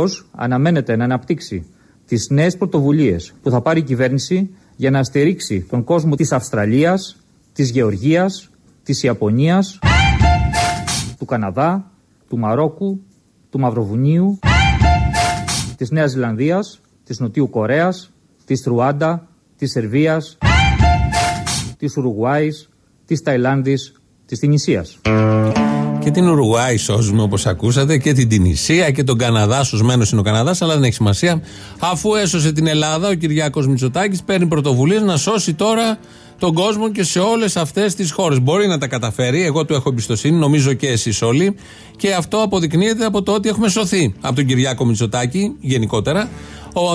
Πρωθυπουργό αναμένεται να αναπτύξει τις νέες πρωτοβουλίες που θα πάρει η κυβέρνηση για να στηρίξει τον κόσμο της Αυστραλίας, της Γεωργίας, της Ιαπωνίας, του Καναδά, του Μαρόκου, του Μαυροβουνίου, της Νέας Ζηλανδίας, της Νοτιού Κορέας, της Ρουάντα, της Σερβίας, της Ουρουγουάης, της Ταϊλάνδης, της Τινησίας. Και την Ουρουγουάη σώζουμε όπως ακούσατε και την Τινησία και τον Καναδά. Σωσμένος είναι ο Καναδάς, αλλά δεν έχει σημασία. Αφού έσωσε την Ελλάδα, ο Κυριάκος Μητσοτάκης παίρνει πρωτοβουλίες να σώσει τώρα τον κόσμο και σε όλες αυτές τις χώρες. Μπορεί να τα καταφέρει, εγώ του έχω εμπιστοσύνη, νομίζω και εσείς όλοι. Και αυτό αποδεικνύεται από το ότι έχουμε σωθεί από τον Κυριάκο Μητσοτάκη γενικότερα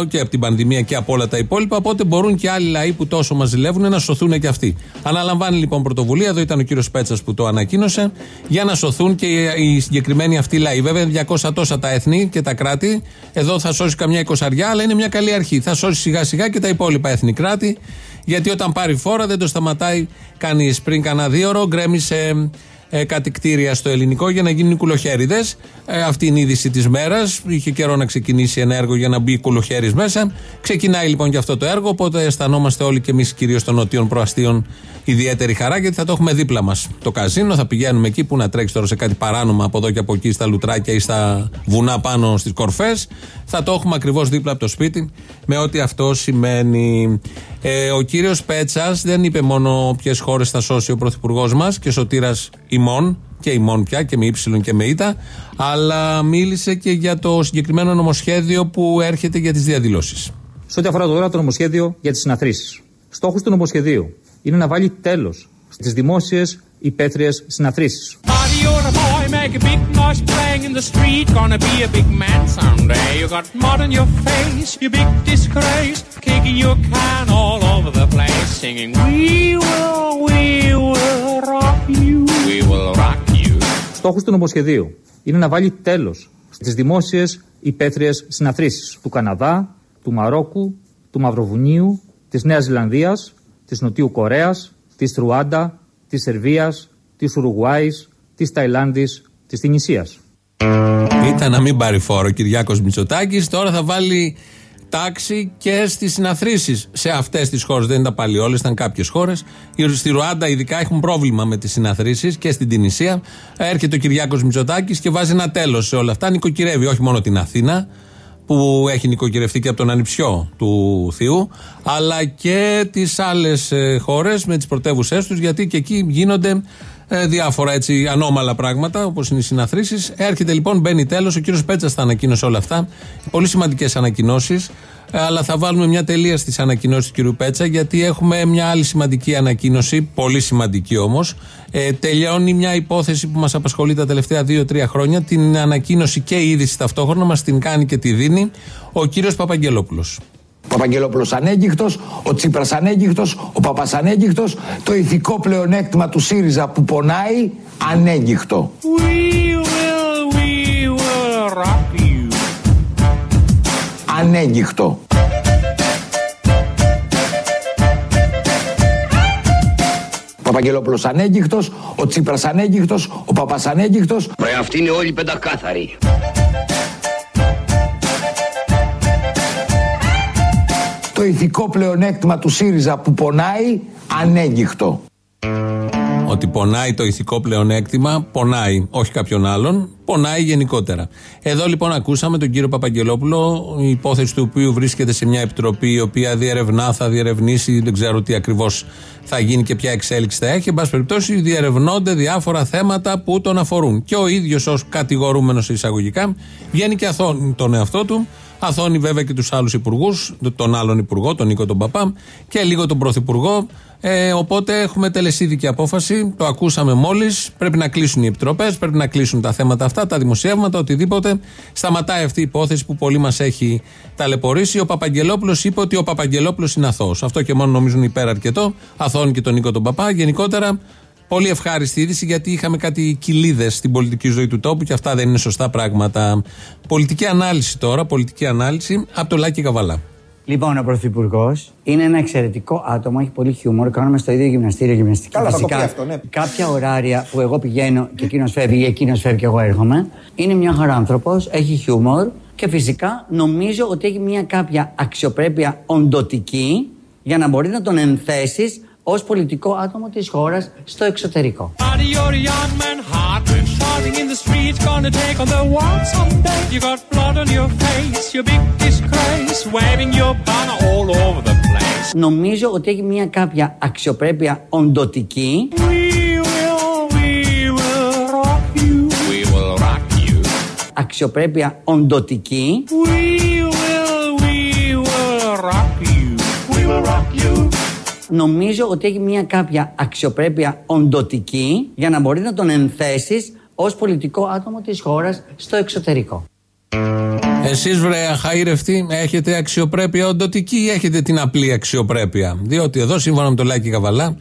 και από την πανδημία και από όλα τα υπόλοιπα. Οπότε μπορούν και άλλοι λαοί που τόσο μας ζηλεύουν να σωθούν και αυτοί. Αναλαμβάνει λοιπόν πρωτοβουλία, εδώ ήταν ο κύριος Πέτσας που το ανακοίνωσε, για να σωθούν και οι συγκεκριμένοι αυτοί λαοί. Βέβαια, 200 τόσα τα έθνη και τα κράτη. Εδώ θα σώσει καμιά εικοσαριά, αλλά είναι μια καλή αρχή. Θα σώσει σιγά σιγά και τα υπόλοιπα έθνη κράτη. Γιατί όταν πάρει φόρα δεν το σταματάει κανείς. Πριν κανένα δύο ώρο γκρέμισε ε, κάτι κτίρια στο ελληνικό για να γίνουν κουλοχέριδες. Ε, αυτή είναι η είδηση της μέρας. Είχε καιρό να ξεκινήσει ένα έργο για να μπει κουλοχέρι μέσα. Ξεκινάει λοιπόν και αυτό το έργο. Οπότε αισθανόμαστε όλοι και εμείς, κυρίως των νοτιών προαστίων, ιδιαίτερη χαρά γιατί θα το έχουμε δίπλα μας. Το καζίνο, θα πηγαίνουμε εκεί που να τρέξει τώρα σε κάτι παράνομα από εδώ και από εκεί, στα λουτράκια ή στα βουνά πάνω στις κορφές. Θα το έχουμε ακριβώς δίπλα από το σπίτι με ό,τι αυτό σημαίνει. Ε, ο κύριος Πέτσας δεν είπε μόνο ποιες χώρες θα σώσει ο πρωθυπουργός μας και σωτήρας ημών και ημών πια και με ύψιλον και με ήττα, αλλά μίλησε και για το συγκεκριμένο νομοσχέδιο που έρχεται για τις διαδηλώσεις. Σε ό,τι αφορά τώρα το νομοσχέδιο για τις συναθρήσεις. Στόχος του νομοσχεδίου είναι να βάλει τέλος στις δημόσιες υπαίθριες συναθρήσεις. Στόχος του νομοσχεδίου είναι να βάλει τέλος στις δημόσιες υπαίθριες συναθρήσεις του Καναδά, του Μαρόκου, του Μαυροβουνίου, της Νέας Ζηλανδίας, της Νοτιού Κορέας, της Ρουάντα, της Σερβίας, της Ουρουγουάης, της Ταϊλάνδης, της Τινησίας. Ήταν να μην πάρει φόρο ο Κυριάκος Μητσοτάκης, τώρα θα βάλει τάξη και στις συναθρήσεις σε αυτές τις χώρες. Δεν ήταν πάλι όλε, ήταν κάποιες χώρες. Στη Ρουάντα, ειδικά, έχουν πρόβλημα με τις συναθρήσεις και στην Τινησία. Έρχεται ο Κυριάκος Μητσοτάκης και βάζει ένα τέλος σε όλα αυτά. Νοικοκυρεύει όχι μόνο την Αθήνα, που έχει νοικοκυρευτεί και από τον ανιψιό του Θείου, αλλά και τις άλλες χώρες με τις πρωτεύουσές τους, γιατί και εκεί γίνονται ε, διάφορα έτσι ανώμαλα πράγματα, όπως είναι οι συναθρήσεις. Έρχεται λοιπόν, μπαίνει τέλος. Ο κύριος Πέτσας θα ανακοίνωσε όλα αυτά. Πολύ σημαντικές ανακοινώσεις. Ε, αλλά θα βάλουμε μια τελεία στις ανακοινώσεις του κύριου Πέτσα, γιατί έχουμε μια άλλη σημαντική ανακοίνωση, πολύ σημαντική όμως. Ε, τελειώνει μια υπόθεση που μας απασχολεί τα τελευταία 2-3 χρόνια. Την ανακοίνωση και η είδηση ταυτόχρονα μας την κάνει και τη δίνει ο κύριος Παπαγγελόπουλος. Ο Παπαγγελόπουλος ανέγκυχτος, ο Τσίπρας ανέγκυχτος, ο Παπάς ανέγκυχτος, το ηθικό πλεονέκτημα του ΣΥΡΙΖΑ που πονάει ανέγκυχτο. We will, we will rock you. Ανέγκυχτο. Ο Παπαγγελόπουλος ανέγκυχτος, ο Τσίπρας ανέγκυχτος, ο Παπάς ανέγκυχτος. Ρε αυτοί είναι όλοι πεντακάθαροι. Το ηθικό πλεονέκτημα του ΣΥΡΙΖΑ που πονάει ανέγκυχτο. Ότι πονάει το ηθικό πλεονέκτημα, πονάει, όχι κάποιον άλλον, πονάει γενικότερα. Εδώ λοιπόν ακούσαμε τον κύριο Παπαγγελόπουλο, η υπόθεση του οποίου βρίσκεται σε μια επιτροπή η οποία διερευνά, θα διερευνήσει, δεν ξέρω τι ακριβώς θα γίνει και ποια εξέλιξη θα έχει. Εν πάση περιπτώσει, διερευνώνται διάφορα θέματα που τον αφορούν. Και ο ίδιος ως κατηγορούμενος εισαγωγικά βγαίνει και αθώνει τον εαυτό του Αθώνει βέβαια και τους άλλους υπουργούς, τον άλλον υπουργό, τον Νίκο τον Παπά και λίγο τον πρωθυπουργό. Ε, οπότε έχουμε τελεσίδικη απόφαση. Το ακούσαμε μόλις. Πρέπει να κλείσουν οι επιτροπές, πρέπει να κλείσουν τα θέματα αυτά, τα δημοσιεύματα, οτιδήποτε. Σταματάει αυτή η υπόθεση που πολύ μας έχει ταλαιπωρήσει. Ο Παπαγγελόπουλος είπε ότι ο Παπαγγελόπουλος είναι αθώος. Αυτό και μόνο νομίζουν υπεραρκετό. Αθώνει και τον Νίκο τον Παπά. Γενικότερα Πολύ ευχάριστη είδηση γιατί είχαμε κάτι κοιλίδες στην πολιτική ζωή του τόπου και αυτά δεν είναι σωστά πράγματα. Πολιτική ανάλυση τώρα, πολιτική ανάλυση από το Λάκη Καβαλά. Λοιπόν, ο Πρωθυπουργός είναι ένα εξαιρετικό άτομο, έχει πολύ χιούμορ. Κάνουμε στο ίδιο γυμναστήριο γυμναστική. Καλά, Βασικά, αυτό, ναι. κάποια ωράρια που εγώ πηγαίνω και εκείνος φεύγει ή εκείνος φεύγει και εγώ έρχομαι. Είναι μια χαρά άνθρωπος, έχει χιούμορ, Και φυσικά νομίζω ότι έχει μια κάποια αξιοπρέπεια οντοτική για να μπορεί να τον ενθέσεις ως πολιτικό άτομο της χώρας στο εξωτερικό. Νομίζω ότι έχει μια κάποια αξιοπρέπεια οντοτική. Αξιοπρέπεια οντοτική νομίζω ότι έχει μια κάποια αξιοπρέπεια οντοτική για να μπορεί να τον ενθέσεις ως πολιτικό άτομο της χώρας στο εξωτερικό. Εσείς βρε αχαήρευτοι έχετε αξιοπρέπεια οντοτική ή έχετε την απλή αξιοπρέπεια; Διότι εδώ σύμφωνα με το Λάκη Καβαλά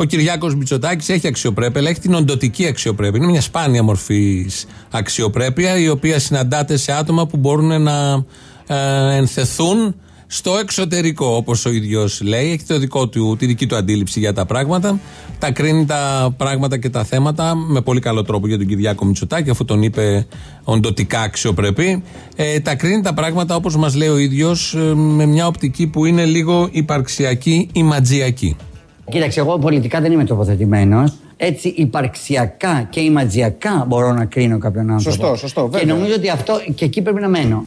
ο Κυριάκος Μητσοτάκης έχει αξιοπρέπεια αλλά έχει την οντοτική αξιοπρέπεια. Είναι μια σπάνια μορφή αξιοπρέπεια η οποία συναντάται σε άτομα που μπορούν να ε, ενθεθούν στο εξωτερικό, όπως ο ίδιος λέει. Έχει το δικό του, τη δική του αντίληψη για τα πράγματα. Τα κρίνει τα πράγματα και τα θέματα με πολύ καλό τρόπο για τον Κυριάκο Μητσοτάκη, αφού τον είπε οντοτικά αξιοπρεπή. Ε, τα κρίνει τα πράγματα όπως μας λέει ο ίδιος, ε, με μια οπτική που είναι λίγο υπαρξιακή ή ματζιακή. Κοίταξε, εγώ πολιτικά δεν είμαι τοποθετημένος. Έτσι, υπαρξιακά και ηματζιακά μπορώ να κρίνω κάποιον άνθρωπο. Σωστό, σωστό. Βέβαια. Και νομίζω ότι αυτό και εκεί πρέπει να μένω.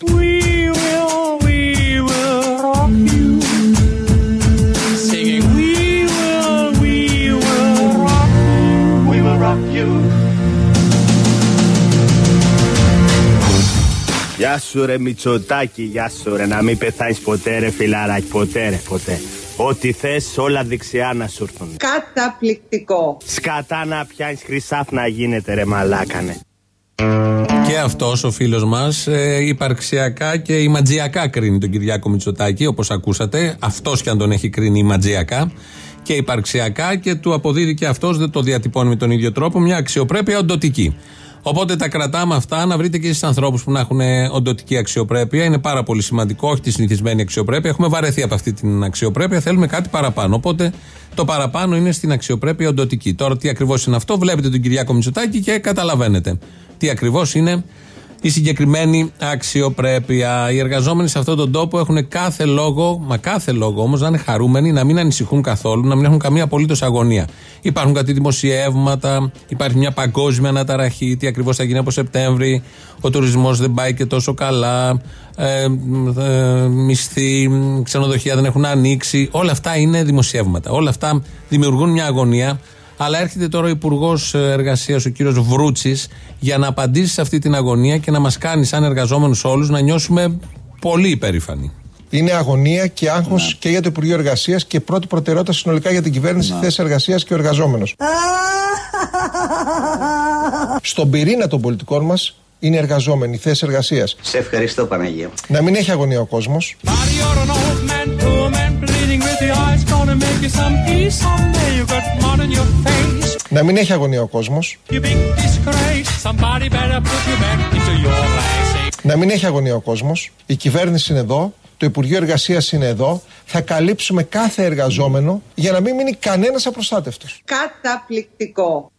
Γεια σου ρε Μητσοτάκη, γεια σου ρε. Να μην πεθάνεις ποτέ ρε φιλαράκι, ποτέ ρε ποτέ. Ό,τι θες όλα δεξιά να σου έρθουν. Καταπληκτικό. Σκατά να πιάνεις χρυσάφ να γίνεται ρε μαλάκανε. Και αυτός ο φίλος μας ε, υπαρξιακά και ηματζιακά κρίνει τον Κυριάκο Μητσοτάκη, όπως ακούσατε. Αυτός κι αν τον έχει κρίνει ηματζιακά και υπαρξιακά και του αποδίδει και αυτός, δεν το διατυπώνει με τον ίδιο τρόπο, μια αξιοπρέπεια οντοτική. Οπότε τα κρατάμε αυτά, να βρείτε και εσείς ανθρώπους που να έχουν οντοτική αξιοπρέπεια. Είναι πάρα πολύ σημαντικό, όχι τη συνηθισμένη αξιοπρέπεια. Έχουμε βαρεθεί από αυτή την αξιοπρέπεια, θέλουμε κάτι παραπάνω. Οπότε το παραπάνω είναι στην αξιοπρέπεια οντοτική. Τώρα τι ακριβώς είναι αυτό, βλέπετε τον Κυριάκο Μητσοτάκη και καταλαβαίνετε τι ακριβώς είναι η συγκεκριμένη αξιοπρέπεια. Οι εργαζόμενοι σε αυτόν τον τόπο έχουν κάθε λόγο, μα κάθε λόγο όμως να είναι χαρούμενοι, να μην ανησυχούν καθόλου, να μην έχουν καμία απολύτως αγωνία. Υπάρχουν κάτι δημοσιεύματα, υπάρχει μια παγκόσμια αναταραχή, τι ακριβώς θα γίνει από Σεπτέμβρη, ο τουρισμός δεν πάει και τόσο καλά, ε, ε, μισθοί, ξενοδοχεία δεν έχουν ανοίξει. Όλα αυτά είναι δημοσιεύματα. Όλα αυτά δημιουργούν μια αγωνία αλλά έρχεται τώρα ο Υπουργός Εργασίας, ο κύριος Βρούτσης, για να απαντήσει σε αυτή την αγωνία και να μας κάνει, σαν εργαζόμενους όλους, να νιώσουμε πολύ υπερήφανοι. Είναι αγωνία και άγχος ναι. και για το Υπουργείο Εργασίας και πρώτη προτεραιότητα συνολικά για την κυβέρνηση, ναι. θέση εργασίας και ο εργαζόμενος. Στον πυρήνα των πολιτικών μας είναι εργαζόμενοι, θέση εργασίας. Σε ευχαριστώ, Παναγία. Να μην έχει αγωνία ο κόσμος. Να μην έχει αγωνία ο κόσμος Να μην έχει αγωνία ο κόσμος Η κυβέρνηση είναι εδώ το Υπουργείο Εργασίας είναι εδώ. Θα καλύψουμε κάθε εργαζόμενο για να μην μείνει κανένας απροστάτευτος. Καταπληκτικό.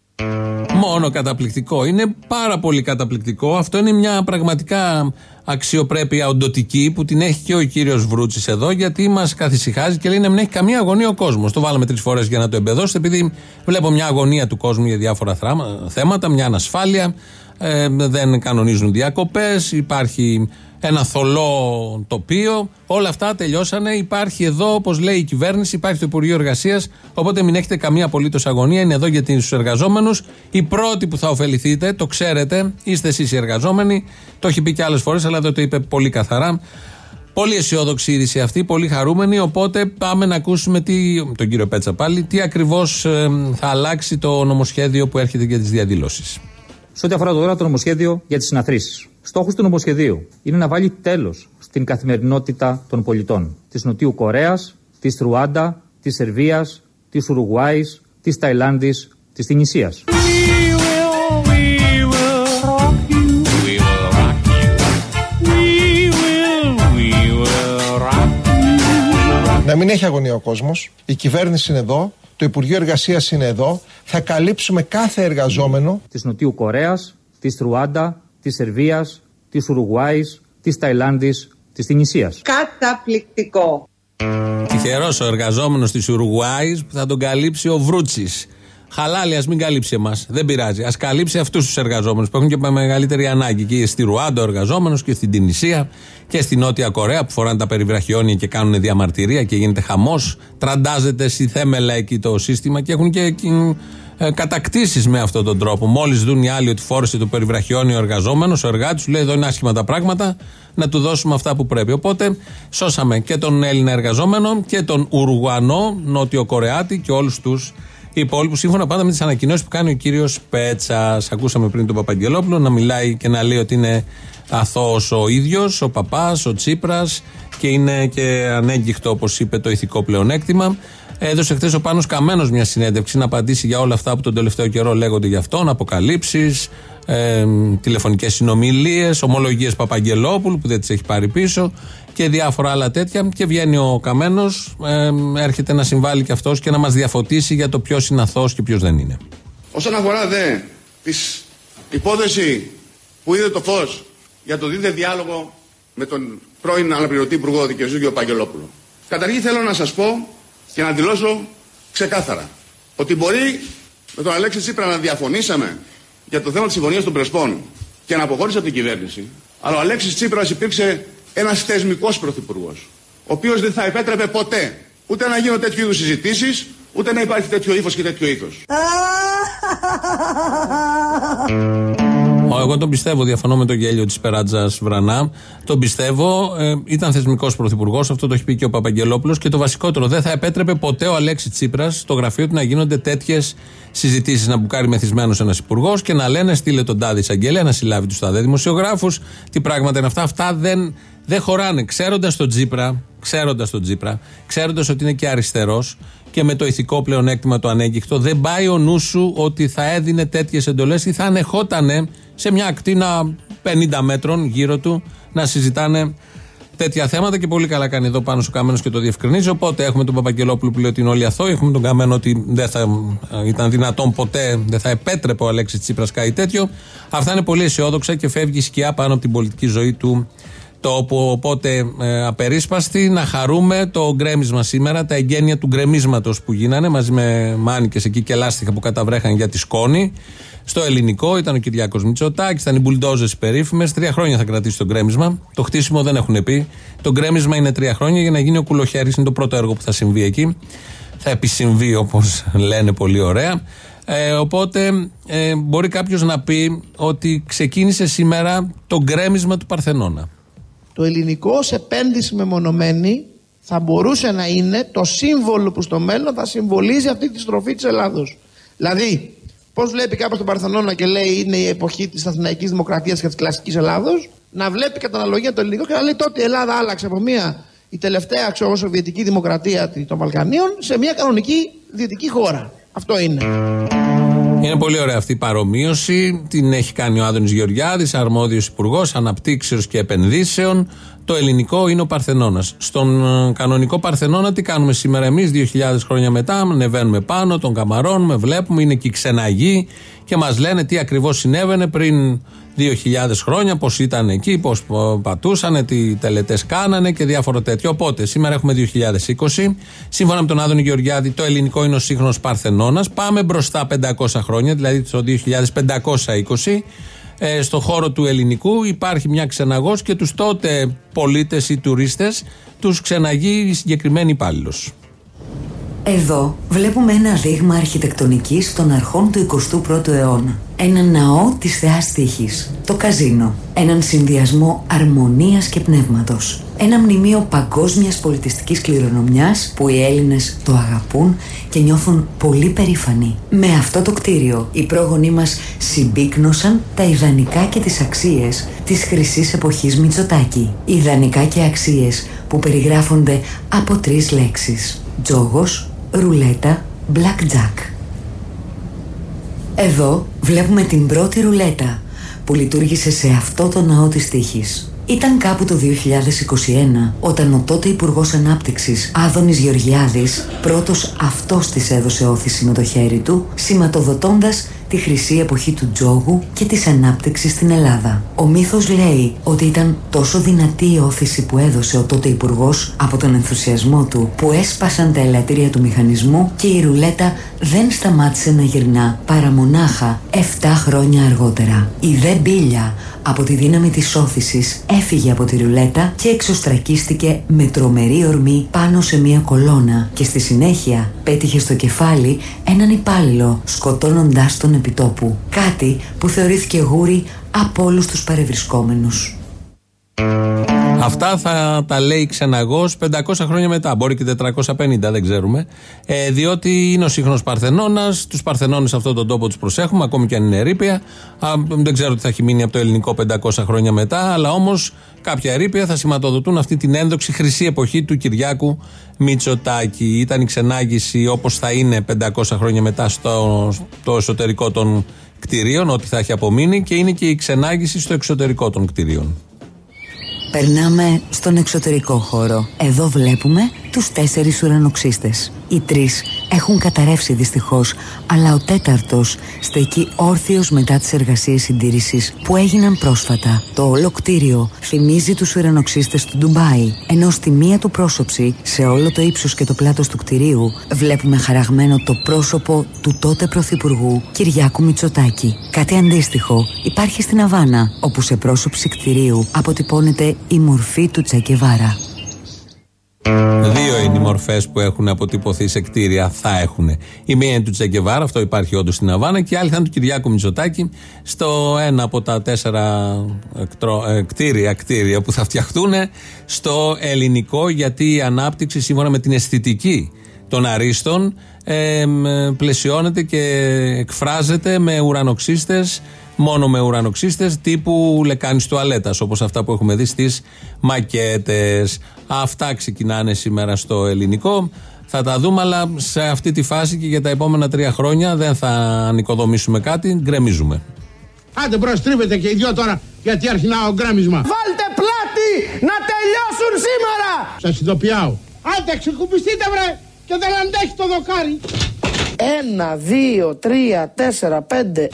Μόνο καταπληκτικό. Είναι πάρα πολύ καταπληκτικό. Αυτό είναι μια πραγματικά αξιοπρέπεια οντοτική που την έχει και ο κύριος Βρούτσης εδώ, γιατί μας καθησυχάζει και λέει να μην έχει καμία αγωνία ο κόσμος. Το βάλαμε τρεις φορές για να το εμπεδώσετε, επειδή βλέπω μια αγωνία του κόσμου για διάφορα θέματα, μια ανασφάλεια. Ε, δεν κανονίζουν διακοπές, υπάρχει ένα θολό τοπίο. Όλα αυτά τελειώσανε. Υπάρχει εδώ, όπως λέει η κυβέρνηση, υπάρχει το Υπουργείο Εργασίας. Οπότε μην έχετε καμία απολύτως αγωνία. Είναι εδώ για τους εργαζόμενους. Οι πρώτοι που θα ωφεληθείτε, το ξέρετε, είστε εσείς οι εργαζόμενοι. Το έχει πει και άλλες φορές, αλλά δεν το είπε πολύ καθαρά. Πολύ αισιόδοξη είδηση αυτή, πολύ χαρούμενη. Οπότε πάμε να ακούσουμε τι, τον κύριο Πέτσα πάλι, τι ακριβώς ε, θα αλλάξει το νομοσχέδιο που έρχεται για τις διαδηλώσεις. Σε ό,τι αφορά τώρα το νομοσχέδιο για τις συναθρήσεις. Στόχος του νομοσχεδίου είναι να βάλει τέλος στην καθημερινότητα των πολιτών της Νοτιού Κορέας, της Ρουάντα, της Σερβίας, της Ουρουγουάης, της Ταϊλάνδης, της Τινησίας. Να μην έχει αγωνία ο κόσμος. Η κυβέρνηση είναι εδώ. Το Υπουργείο Εργασίας είναι εδώ. Θα καλύψουμε κάθε εργαζόμενο της Νοτιού Κορέας, της Ρουάντα, της Σερβίας, της Ουρουγουάης, της Ταϊλάνδης, της Τινησίας. Καταπληκτικό. Τυχερός ο εργαζόμενος της Ουρουγουάης που θα τον καλύψει ο Βρούτσης. Χαλάλη, ας μην καλύψει εμάς. Δεν πειράζει. Α καλύψει αυτούς τους εργαζόμενους που έχουν και μεγαλύτερη ανάγκη. Και στη Ρουάντα ο εργαζόμενος και στην Τινησία και στη Νότια Κορέα που φοράνε τα περιβραχιόνια και κάνουν διαμαρτυρία και γίνεται χαμός. Τραντάζεται στη θέμελα εκεί το σύστημα και έχουν και ε, κατακτήσεις με αυτόν τον τρόπο. Μόλις δουν οι άλλοι ότι φόρεσε το περιβραχιόνιο ο εργαζόμενος, ο εργάτης του λέει: Εδώ είναι άσχημα τα πράγματα, να του δώσουμε αυτά που πρέπει. Οπότε σώσαμε και τον Έλληνα εργαζόμενο και τον Ουρουγουανό, Νότιο Κορεάτη και όλους τους υπόλοιπους. Σύμφωνα πάντα με τις ανακοινώσεις που κάνει ο κύριος Πέτσας. Ακούσαμε πριν τον Παπαγγελόπουλο να μιλάει και να λέει ότι είναι αθώος ο ίδιος, ο παπάς, ο Τσίπρας και είναι και ανέγκυχτο, όπως είπε, το ηθικό πλεονέκτημα. Έδωσε χθες ο Πάνος Καμένος μια συνέντευξη να απαντήσει για όλα αυτά που τον τελευταίο καιρό λέγονται για αυτόν, αποκαλύψεις, ε, τηλεφωνικές συνομιλίες, ομολογίες Παπαγγελόπουλου που δεν τις έχει πάρει πίσω και διάφορα άλλα τέτοια. Και βγαίνει ο Καμένος, ε, έρχεται να συμβάλλει και αυτός και να μας διαφωτίσει για το ποιος είναι αθώος και ποιος δεν είναι. Όσον αφορά δε τη υπόθεση που είδε το φως για το δίδε διάλογο με τον πρώην αναπληρωτή Υπουργό Δικαιοσύνης κ. Παγγελόπουλο. Καταρχήν θέλω να σας πω και να δηλώσω ξεκάθαρα ότι μπορεί με τον Αλέξη Τσίπρα να διαφωνήσαμε για το θέμα της συμφωνίας των Πρεσπών και να αποχώρησε από την κυβέρνηση, αλλά ο Αλέξης Τσίπρας υπήρξε ένας θεσμικός πρωθυπουργός, ο οποίος δεν θα επέτρεπε ποτέ ούτε να γίνουν τέτοιου είδους συζητήσεις, ούτε να υπάρχει τέτοιο ύφος και τέτοιο ήθος. Εγώ τον πιστεύω, διαφωνώ με το γέλιο της Περάτζας Βρανά. Τον πιστεύω, ε, ήταν θεσμικός πρωθυπουργός, αυτό το έχει πει και ο Παπαγγελόπουλος. Και το βασικότερο, δεν θα επέτρεπε ποτέ ο Αλέξη Τσίπρας στο γραφείο του να γίνονται τέτοιες συζητήσεις. Να μπουκάρει μεθυσμένος ένας υπουργός και να λένε στείλε τον τάδε εισαγγελέα να συλλάβει τους τάδε δημοσιογράφους. Τι πράγματα είναι αυτά. Αυτά δεν, δεν χωράνε. Ξέροντας τον Τσίπρα, ξέροντας τον Τσίπρα, ξέροντας ότι είναι και αριστερός και με το ηθικό πλεονέκτημα το ανέγκυχτο, δεν πάει ο νου σου ότι θα έδινε τέτοιες εντολές ή θα ανεχότανε σε μια ακτίνα 50 μέτρων γύρω του να συζητάνε τέτοια θέματα και πολύ καλά κάνει εδώ πάνω στο Καμένο και το διευκρινίζει. Οπότε έχουμε τον Παπαγγελόπουλο που λέει ότι είναι όλοι αθώοι, έχουμε τον Καμένο ότι δεν θα ήταν δυνατόν ποτέ, δεν θα επέτρεπε ο Αλέξης Τσίπρας κάτι τέτοιο. Αυτά είναι πολύ αισιόδοξα και φεύγει η σκιά πάνω από την πολιτική ζωή του τόπου. Οπότε ε, απερίσπαστη να χαρούμε το γκρέμισμα σήμερα, τα εγγένεια του γκρεμίσματος που γίνανε μαζί με μάνικες εκεί και λάστιχα που καταβρέχαν για τη σκόνη. Στο ελληνικό ήταν ο Κυριάκος Μητσοτάκης, ήταν οι μπουλντόζες περίφημες. Τρία χρόνια θα κρατήσει το γκρέμισμα. Το χτίσιμο δεν έχουν πει. Το γκρέμισμα είναι τρία χρόνια για να γίνει ο κουλοχέρι. Είναι το πρώτο έργο που θα συμβεί εκεί. Θα επισυμβεί όπως λένε πολύ ωραία. Ε, οπότε ε, μπορεί κάποιος να πει ότι ξεκίνησε σήμερα το γκρέμισμα του Παρθενώνα. Το ελληνικό ως επένδυση μεμονωμένη θα μπορούσε να είναι το σύμβολο που στο μέλλον θα συμβολίζει αυτή τη στροφή της Ελλάδος. Δηλαδή, πώς βλέπει κάποιος τον Παρθενώνα και λέει είναι η εποχή της Αθηναϊκής Δημοκρατίας και της κλασικής Ελλάδος, να βλέπει κατά αναλογία το ελληνικό και να λέει τότε η Ελλάδα άλλαξε από μια η τελευταία ξέρω, Σοβιετική Δημοκρατία των Βαλκανίων σε μια κανονική δυτική χώρα. Αυτό είναι. Είναι πολύ ωραία αυτή η παρομοίωση. Την έχει κάνει ο Άδωνης Γεωργιάδης, αρμόδιος υπουργός αναπτύξεως και επενδύσεων. Το ελληνικό είναι ο Παρθενώνας. Στον ε, κανονικό Παρθενώνα τι κάνουμε σήμερα εμείς, 2.000 χρόνια μετά, ανεβαίνουμε πάνω, τον καμαρώνουμε, βλέπουμε, είναι και οι ξεναγοί και μας λένε τι ακριβώς συνέβαινε πριν 2.000 χρόνια, πώς ήταν εκεί, πώς πατούσαν, τι τελετές κάνανε και διάφορα τέτοια. Οπότε σήμερα έχουμε 2020. Σύμφωνα με τον Άδωνη Γεωργιάδη, το ελληνικό είναι ο σύγχρονος Παρθενώνας. Πάμε μπροστά 500 χρόνια, δηλαδή το 2520. Ε, στο χώρο του ελληνικού υπάρχει μια ξεναγός και τους τότε πολίτες ή τουρίστες τους ξεναγεί η συγκεκριμένη υπάλληλος. Εδώ βλέπουμε ένα δείγμα αρχιτεκτονικής των αρχών του 21ου αιώνα. Ένα ναό της θεάς τύχης, το καζίνο. Έναν συνδυασμό αρμονίας και πνεύματος. Ένα μνημείο παγκόσμιας πολιτιστικής κληρονομιάς που οι Έλληνες το αγαπούν και νιώθουν πολύ περήφανοι. Με αυτό το κτίριο οι πρόγονοί μας συμπίκνωσαν τα ιδανικά και τις αξίες της χρυσής εποχής Μητσοτάκη. Ιδανικά και αξίες που περιγράφονται από τρεις λέξεις. Τζόγος, ρουλέτα, blackjack. Εδώ βλέπουμε την πρώτη ρουλέτα που λειτουργήσε σε αυτό το ναό της τύχης. Ήταν κάπου το 2021 όταν ο τότε Υπουργός Ανάπτυξης Άδωνης Γεωργιάδης πρώτος αυτός της έδωσε όθηση με το χέρι του σηματοδοτώντας τη χρυσή εποχή του τζόγου και της ανάπτυξης στην Ελλάδα. Ο μύθος λέει ότι ήταν τόσο δυνατή η όθηση που έδωσε ο τότε υπουργός από τον ενθουσιασμό του που έσπασαν τα ελαττήρια του μηχανισμού και η ρουλέτα δεν σταμάτησε να γυρνά παρά μονάχα 7 χρόνια αργότερα. Η δε μπίλια από τη δύναμη της όθησης έφυγε από τη ρουλέτα και εξωστρακίστηκε με τρομερή ορμή πάνω σε μια κολόνα και στη συνέχεια πέτυχε στο κεφάλι έναν υπάλληλο σκοτώνοντάς τον επιτόπου. Κάτι που θεωρήθηκε γούρι από όλους τους παρευρισκόμενους. Αυτά θα τα λέει ξεναγό 500 χρόνια μετά. Μπορεί και 450, δεν ξέρουμε. Ε, διότι είναι ο σύγχρονος Παρθενώνας. Τους Παρθενώνες σε αυτόν τον τόπο τους προσέχουμε, ακόμη και αν είναι ερήπια. Α, δεν ξέρω τι θα έχει μείνει από το ελληνικό 500 χρόνια μετά. Αλλά όμως κάποια ερήπια θα σηματοδοτούν αυτή την ένδοξη χρυσή εποχή του Κυριάκου Μητσοτάκη. Ήταν η ξενάγηση όπως θα είναι 500 χρόνια μετά στο, στο εσωτερικό των κτηρίων, ό,τι θα έχει απομείνει, και είναι και η ξενάγηση στο εξωτερικό των κτηρίων. Περνάμε στον εξωτερικό χώρο. Εδώ βλέπουμε τους τέσσερις ουρανοξύστες. Οι τρεις έχουν καταρρεύσει δυστυχώς, αλλά ο τέταρτος στεκεί όρθιος μετά τις εργασίες συντήρησης που έγιναν πρόσφατα. Το όλο κτίριο θυμίζει τους ουρανοξύστες του Ντουμπάι, ενώ στη μία του πρόσωψη, σε όλο το ύψος και το πλάτος του κτηρίου, βλέπουμε χαραγμένο το πρόσωπο του τότε Πρωθυπουργού Κυριάκου Μητσοτάκη. Κάτι αντίστοιχο υπάρχει στην Αβάνα, όπου σε πρόσωψη κτηρίου αποτυπώνεται η μορφή του Τσακεβάρα. Δύο είναι οι μορφές που έχουν αποτυπωθεί σε κτίρια, θα έχουν. Η μία είναι του Τσεκεβάρα, αυτό υπάρχει όντως στην Αβάνα, και η άλλη θα είναι του Κυριάκου Μητσοτάκη στο ένα από τα τέσσερα εκτρο, ε, κτίρια, κτίρια που θα φτιαχτούν στο ελληνικό, γιατί η ανάπτυξη σύμφωνα με την αισθητική των αρίστων ε, πλαισιώνεται και εκφράζεται με ουρανοξύστες μόνο με ουρανοξύστες τύπου λεκάνης τουαλέτας, όπως αυτά που έχουμε δει στις μακέτες. Αυτά ξεκινάνε σήμερα στο ελληνικό. Θα τα δούμε, αλλά σε αυτή τη φάση και για τα επόμενα τρία χρόνια δεν θα ανοικοδομήσουμε κάτι, γκρεμίζουμε. Άντε προστρίβετε και οι δυο τώρα γιατί αρχινά ο γκρέμισμα. Βάλτε πλάτη να τελειώσουν σήμερα. Σας ειδοποιάω. Άντε ξεκουμπιστείτε βρε και δεν αντέχει το δοκάρι. Ένα, δύο, τρία, τέσσερα, πέντε,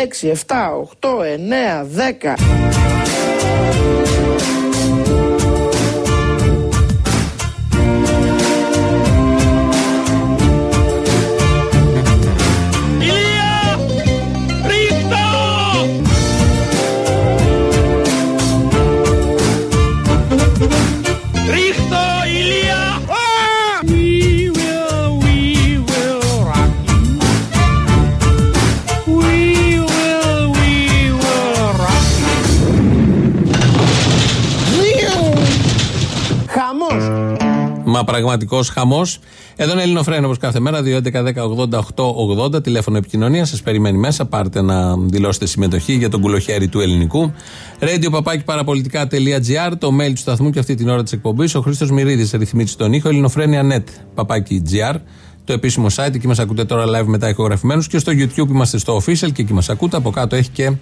6, 7, 8, 9, 10. Μα πραγματικός χαμός. Εδώ είναι Ελληνοφρένο όπως κάθε μέρα, 2.11.10.80.880, τηλέφωνο επικοινωνίας. Σας περιμένει μέσα. Πάρτε να δηλώσετε συμμετοχή για τον κουλοχέρι του ελληνικού. Radio παπάκι παραπολιτικά.gr, το mail του σταθμού και αυτή την ώρα της εκπομπής. Ο Χρήστος Μυρίδης ρυθμίζει τον ήχο. Ελληνοφρένια.net παπάκι GR, το επίσημο site. Εκεί μας ακούτε τώρα live μετά ηχογραφημένους. Και στο YouTube είμαστε στο official και εκεί μας ακούτε. Από κάτω έχει και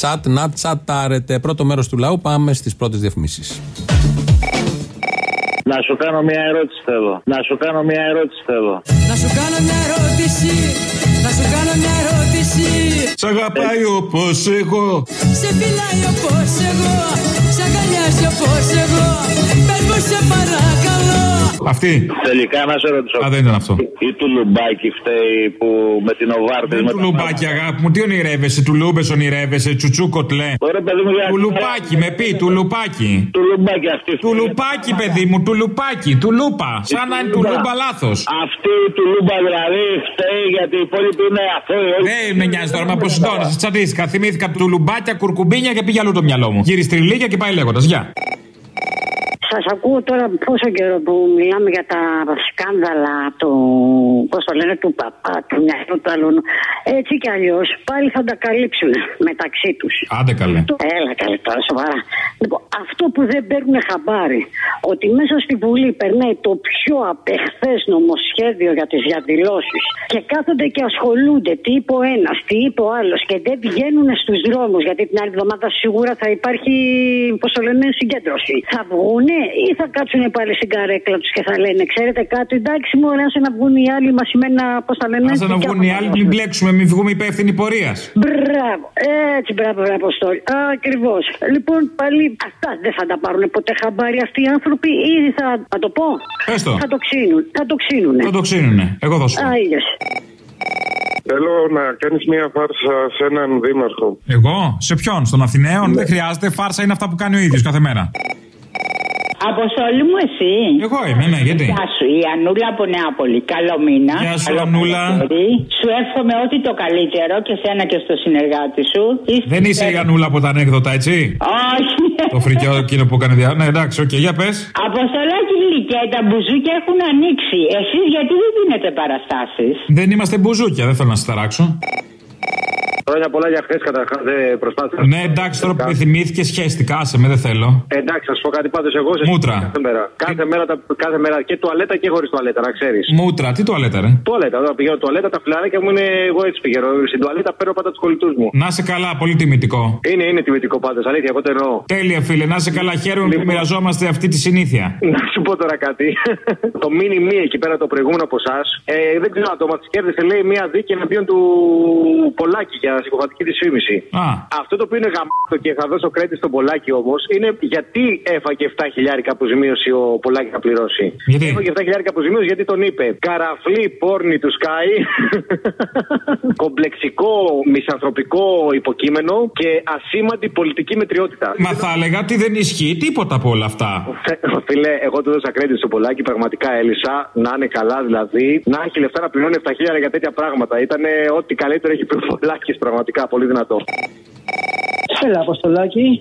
chat να τσατάρετε. Πρώτο μέρος του λαού. Πάμε στις πρώτες διαφημίσεις. Να σου κάνω μια ερώτηση θέλω. Να σου κάνω μια ερώτηση θέλω. Να σου κάνω μια ερώτηση. Να σου κάνω μια ερώτηση. Σ' αγαπάει όπως εγώ. Σε φυλάει όπως εγώ. Σ' αγκαλιάζει όπως εγώ. Πες μου σε παρακαλώ. Αυτή. Τελικά να σε ρωτήσω. Α, δεν ήταν αυτό. Ή του Λουμπάκη φταίει που με την Οβάρτη. Δεν του Λουμπάκη, αγάπη μου, τι ονειρεύεσαι, του Λούμπε ονειρεύεσαι, τσουτσού κοτλέ. Του Λουπάκη, με πει, του Λουπάκη. Του Λουμπάκη αυτή. Του Λουπάκη, παιδί μου, του Λουπάκη, του Λούπα. Σαν να είναι του Λούμπα λάθος. Αυτή του Λούμπα δηλαδή φταίει γιατί οι υπόλοιποι είναι αθώοι. Δεν με νοιάζει τώρα, με αποσυντώνεσαι. Τσαντίστηκα. Θυμήθηκα του Λουμπάκια, κουρκουμπίνια και πήγε αλλού το μυαλό μου. Γύρι στριλίγια και πάει λέγοντας. Γεια. Σας ακούω τώρα πόσο καιρό που μιλάμε για τα σκάνδαλα του, πώς το λένε, του παπά, του μυαλού του αλλού. Έτσι κι αλλιώς πάλι θα τα καλύψουν μεταξύ τους. Άντε καλέ. Έλα καλέ τώρα, σοβαρά. Λοιπόν, Αυτό που δεν παίρνουν χαμπάρι, ότι μέσα στη Βουλή περνάει το πιο απεχθές νομοσχέδιο για τις διαδηλώσεις και κάθονται και ασχολούνται τι είπε ο ένας, τι είπε ο άλλος και δεν βγαίνουν στους δρόμους γιατί την άλλη εβδομάδα σίγουρα θα υπάρχει, πώς το λένε, συγκέντρωση. Θα βγούνε ή θα κάτσουν πάλι στην καρέκλα τους και θα λένε, ξέρετε κάτι, εντάξει, μου άσε να βγουν οι άλλοι μασημένα, πώς τα λένε. Άσε να βγουν οι άλλοι, μην μπλέξουμε, μην βγούμε υπεύθυνοι πορείας. Μπράβο, έτσι, μπράβο, μπράβο, Αποστόλη. Ακριβώς. Λοιπόν, πάλι αυτά δεν θα τα πάρουν ποτέ χαμπάρι αυτοί οι άνθρωποι ή θα, θα το πω. Πες το. Θα το ξύνουν. Θα το ξύνουνε. Θα το ξύνουνε. Εγώ θα σου πω. Α, είδες. Θέλω να κάνεις μια φάρσα σε έναν δήμαρχο. Εγώ, σε ποιον, στον Αθηναίων, δεν χρειάζεται. Φάρσα είναι αυτά που κάνει ο ίδιος κάθε μέρα. Αποστολή μου εσύ. Εγώ είμαι, ναι, γιατί; Γεια σου, η Ανούλα από Νεάπολη. Καλό μήνα. Γεια σου, Καλό Ανούλα. καλοκαίρι. Σου εύχομαι ό,τι το καλύτερο και σένα και στο συνεργάτη σου. Είστε Δεν είσαι η Ανούλα από τα ανέκδοτα, έτσι; Όχι. Το φρικιό εκείνο που έκανε διά. Ναι, εντάξει, οκ, για πες. Αποστολάκι Λίκε, τα μπουζούκια έχουν ανοίξει. Εσείς γιατί δεν δίνετε παραστάσεις; Δεν είμαστε μπουζούκια, δεν θέλω να σας ταράξω. Χρόνια πολλά για χθες καταρχάς. Δεν προσπάθησα. Ναι, εντάξει, τώρα που θυμήθηκε, σχέστηκα, άσε με, δεν θέλω. Ε, εντάξει, θα σου πω κάτι πάντως. Εγώ σε Μούτρα. Κάθε μέρα. Κάθε μέρα, τα- κάθε μέρα και τουαλέτα και χωρίς τουαλέτα, να ξέρεις. Μούτρα, τι τουαλέτα, ρε; Τουαλέτα, εδώ πηγαίνω τουαλέτα, τα φιλαράκια μου είναι. Εγώ έτσι πηγαίνω. Στην τουαλέτα παίρνω πάντα τους κολλητούς μου. Να 'σαι καλά, πολύ τιμητικό. Είναι, είναι τιμητικό πάντως, αλήθεια, εγώ το εννοώ. Τέλεια, φίλε, να σε καλά, χαίρομαι Λοιπόν. που μοιραζόμαστε αυτή τη συνήθεια. Να σου πω τώρα κάτι. το μήνυ μη εκεί πέρα το προηγούμενο από εσάς. Ε, δεν ξέρω, το μας κέρδισε λέει μία δίκη εναντίον του Πολάκη για συκοφαντική δυσφήμιση. Α. Αυτό το οποίο είναι γαμάτο και θα δώσω credit στον Πολάκη όμως είναι γιατί έφαγε 7 χιλιάρικα αποζημίωση ο Πολάκη να πληρώσει. Γιατί; Έφαγε 7 χιλιάρικα αποζημίωση γιατί τον είπε Καραφλή πόρνη του Sky, κομπλεξικό μισανθρωπικό υποκείμενο και ασήμαντη πολιτική μετριότητα. Μα θα έλεγα ότι δεν ισχύει τίποτα από όλα αυτά. Φίλε, εγώ του δώσα credit στο Πολάκη, πραγματικά έλυσα. Να είναι καλά δηλαδή. Να έχει λεφτά να πληρώνει 7 χιλιάρικα για τέτοια πράγματα. Ήταν ό,τι καλύτερο έχει πει ο Πολάκης, πραγματικά πολύ δυνατό. Έλα, Αποστολάκη.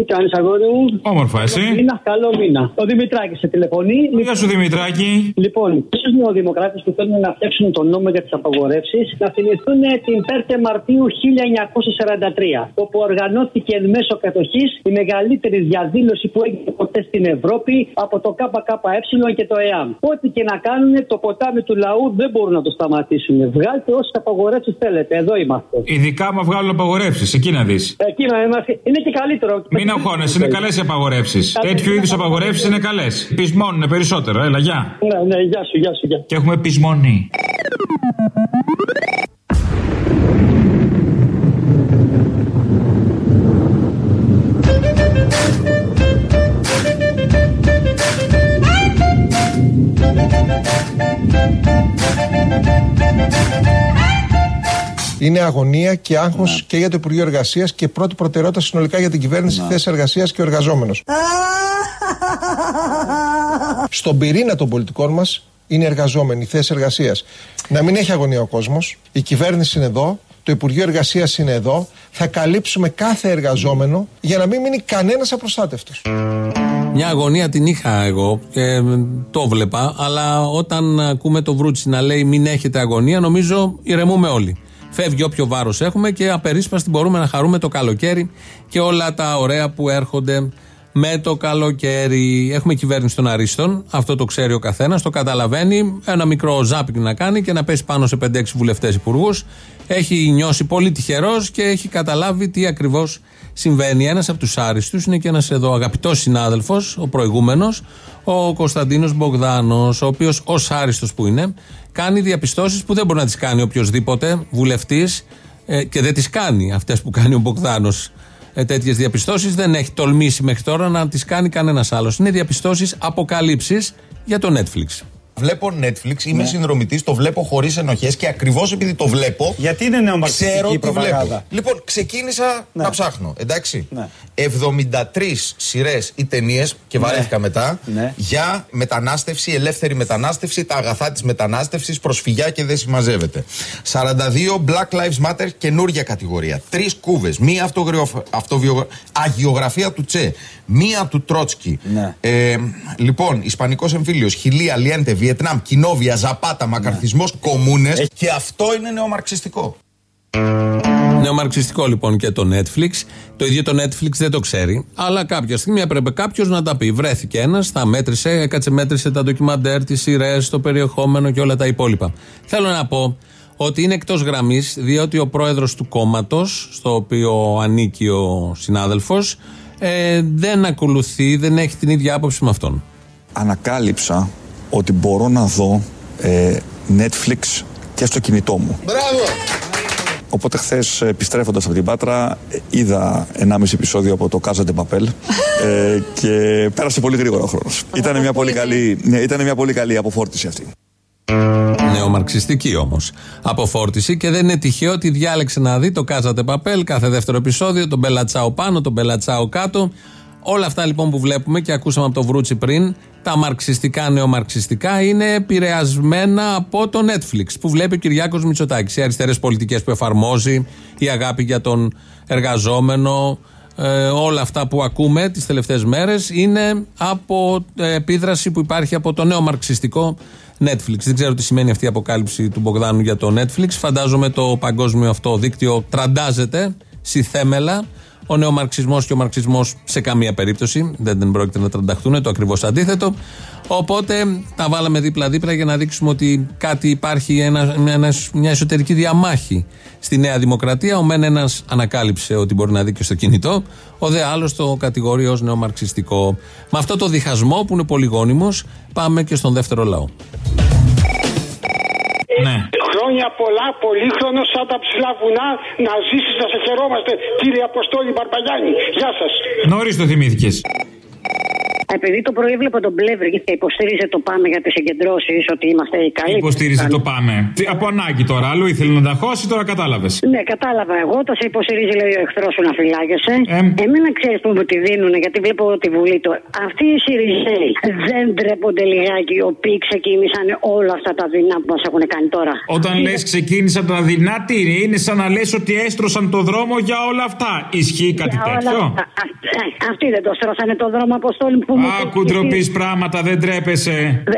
Τι κάνεις, αγόρι μου; Όμορφα, εσύ; Μήνα, καλό μήνα. Ο Δημητράκης σε τηλεφωνεί. Γεια σου, Δημητράκη. Λοιπόν, στου νεοδημοκράτες που θέλουν να φτιάξουν τον νόμο για τις απαγορεύσεις να θυμηθούν την 5η Μαρτίου 1943, όπου οργανώθηκε εν μέσω κατοχής η μεγαλύτερη διαδήλωση που έγινε ποτέ στην Ευρώπη από το ΚΚΕ και το ΕΑΜ. Ό,τι και να κάνουν, το ποτάμι του λαού δεν μπορούν να το σταματήσουν. Βγάλτε όσες απαγορεύσεις θέλετε. Εδώ είμαστε. Ειδικά μα βγάλουν απαγορεύσεις, εκεί να δεις. Εκεί να είμαστε. Είναι και καλύτερο. Μην αγχώνεσαι, είναι καλές οι απαγορεύσεις. Τέτοιου είδους απαγορεύσεις είναι καλές. Πεισμώνουν περισσότερο, έλα, γεια. Ναι, ναι, γεια σου, γεια σου, γεια. Και έχουμε πεισμονή. Είναι αγωνία και άγχος και για το Υπουργείο Εργασίας και πρώτη προτεραιότητα συνολικά για την κυβέρνηση, θέση εργασίας και ο εργαζόμενος. Στον πυρήνα των πολιτικών μας είναι οι εργαζόμενοι, οι θέσει εργασίας. Να μην έχει αγωνία ο κόσμος. Η κυβέρνηση είναι εδώ. Το Υπουργείο Εργασίας είναι εδώ. Θα καλύψουμε κάθε εργαζόμενο για να μην μείνει κανένας απροστάτευτος. Μια αγωνία την είχα εγώ και ε, το βλέπα, αλλά όταν ακούμε το Βρούτσι να λέει μην έχετε αγωνία, νομίζω ηρεμούμε όλοι. Φεύγει όποιο βάρος έχουμε και απερίσπαστη μπορούμε να χαρούμε το καλοκαίρι και όλα τα ωραία που έρχονται με το καλοκαίρι. Έχουμε κυβέρνηση των Αρίστων, αυτό το ξέρει ο καθένας, το καταλαβαίνει. Ένα μικρό ζάπινγκ να κάνει και να πέσει πάνω σε 5-6 βουλευτές υπουργούς. Έχει νιώσει πολύ τυχερός και έχει καταλάβει τι ακριβώς συμβαίνει. Ένας από τους άριστους είναι και ένας εδώ αγαπητός συνάδελφος, ο προηγούμενος, ο Κωνσταντίνος Μπογδάνος, ο οποίος ως άριστος που είναι, κάνει διαπιστώσεις που δεν μπορεί να τις κάνει οποιοδήποτε βουλευτής ε, και δεν τις κάνει αυτές που κάνει ο Μπογδάνος. Ε, Τέτοιες διαπιστώσεις δεν έχει τολμήσει μέχρι τώρα να τις κάνει κανένας άλλος. Είναι διαπιστώσεις αποκαλύψεις για το Netflix. Βλέπω Netflix, είμαι συνδρομητής, το βλέπω χωρίς ενοχές και ακριβώς επειδή το βλέπω. Γιατί είναι νεομαρξιστική Ξέρω η τι βλέπω. προπαγάνδα. Λοιπόν, ξεκίνησα Ναι. να ψάχνω, εντάξει. Ναι. 73 σειρές ή ταινίες και Ναι. βαρέθηκα μετά Ναι. για μετανάστευση, ελεύθερη μετανάστευση, τα αγαθά της μετανάστευσης, προσφυγιά και δεν συμμαζεύεται. 42 Black Lives Matter, καινούργια κατηγορία. Τρεις κούβες. Μία αυτογραφ- αυτοβιογρα- αγιογραφία του Τσε. Μία του Τρότσκι. Ναι. Ε, λοιπόν, Ισπανικός εμφύλιος, Χιλία, Λιέντε, Βιετνάμ, Κοινόβια, Ζαπάτα, Μακαρθισμός, Κομμούνε. Και αυτό είναι νεομαρξιστικό. Νεομαρξιστικό λοιπόν και το Netflix. Το ίδιο το Netflix δεν το ξέρει. Αλλά κάποια στιγμή έπρεπε κάποιος να τα πει. Βρέθηκε ένας, τα μέτρησε, έκατσε, μέτρησε τα ντοκιμαντέρ, τις σειρές, το περιεχόμενο και όλα τα υπόλοιπα. Θέλω να πω ότι είναι εκτός γραμμής, διότι ο πρόεδρος του κόμματος, στο οποίο ανήκει ο συνάδελφος, ε, δεν ακολουθεί, δεν έχει την ίδια άποψη με αυτόν. Ανακάλυψα ότι μπορώ να δω ε, Netflix και στο κινητό μου. Μπράβο! Οπότε χθες επιστρέφοντας από την Πάτρα, ε, είδα 1,5 επεισόδιο από το Casa de Papel ε, και πέρασε πολύ γρήγορα ο χρόνος. Ήταν μια πολύ καλή, ναι, ήταν μια πολύ καλή αποφόρτιση αυτή. Νεομαρξιστική όμως αποφόρτιση και δεν είναι τυχαίο ότι διάλεξε να δει το Κάζατε Παπέλ κάθε δεύτερο επεισόδιο, τον Μπελατσάο πάνω, τον Μπελατσάο κάτω. Όλα αυτά λοιπόν που βλέπουμε και ακούσαμε από το Βρούτσι πριν, τα μαρξιστικά, νεομαρξιστικά, είναι επηρεασμένα από το Netflix που βλέπει ο Κυριάκος Μητσοτάκης. Οι αριστερές πολιτικές που εφαρμόζει, η αγάπη για τον εργαζόμενο, ε, όλα αυτά που ακούμε τις τελευταίες μέρες είναι από ε, επίδραση που υπάρχει από το νέο μαρξιστικό Netflix. Δεν ξέρω τι σημαίνει αυτή η αποκάλυψη του Μπογδάνου για το Netflix. Φαντάζομαι το παγκόσμιο αυτό δίκτυο τραντάζεται θέμελα. Ο νεομαρξισμό και ο μαρξισμός σε καμία περίπτωση δεν, δεν πρόκειται να τρανταχτούν, το ακριβώς αντίθετο. Οπότε τα βάλαμε δίπλα-δίπλα για να δείξουμε ότι κάτι υπάρχει, ένα, μια, μια εσωτερική διαμάχη στη Νέα Δημοκρατία. Ο μεν ένας ανακάλυψε ότι μπορεί να δει και στο κινητό, ο δε άλλος το κατηγορεί ως νεομαρξιστικό. Με αυτό το διχασμό που είναι πολύ γόνιμο, πάμε και στον δεύτερο λαό. Ναι. Χρόνια πολλά, πολύχρονος σαν τα ψηλά βουνά, να ζήσεις να σε χαιρόμαστε, κύριε Αποστόλη Μπαρμπαγιάννη. Γεια σας. Νωρίς το θυμήθηκες. Επειδή το πρωί έβλεπα τον Πλεύρη και υποστήριζε το πάμε για τις συγκεντρώσει, ότι είμαστε οι καλοί. Υποστήριζε το πάμε. Τι, από ανάγκη τώρα. Αλλού ήθελε να τα χώσει, τώρα κατάλαβες. Ναι, κατάλαβα εγώ. Το σε υποστηρίζει, λέει ο εχθρός σου να φυλάγεσαι. Ε. Εμένα ξέρεις που μου τη δίνουν, γιατί βλέπω τη Βουλή του. Αυτοί οι Σιριζέοι δεν ντρέπονται λιγάκι, οι οποίοι ξεκίνησαν όλα αυτά τα δεινά που μας έχουν κάνει τώρα. Όταν λες ξεκίνησαν τα δεινά, τι είναι, είναι σαν να λες ότι έστρωσαν το δρόμο για όλα αυτά. Ισχύει κάτι Για όλα τέτοιο; αυτά. Α, ε, Αυτοί δεν το στρώσανε το δρόμο, Αποστόλη που μου Άκου ντροπής πράγματα, δεν τρέπεσαι. 17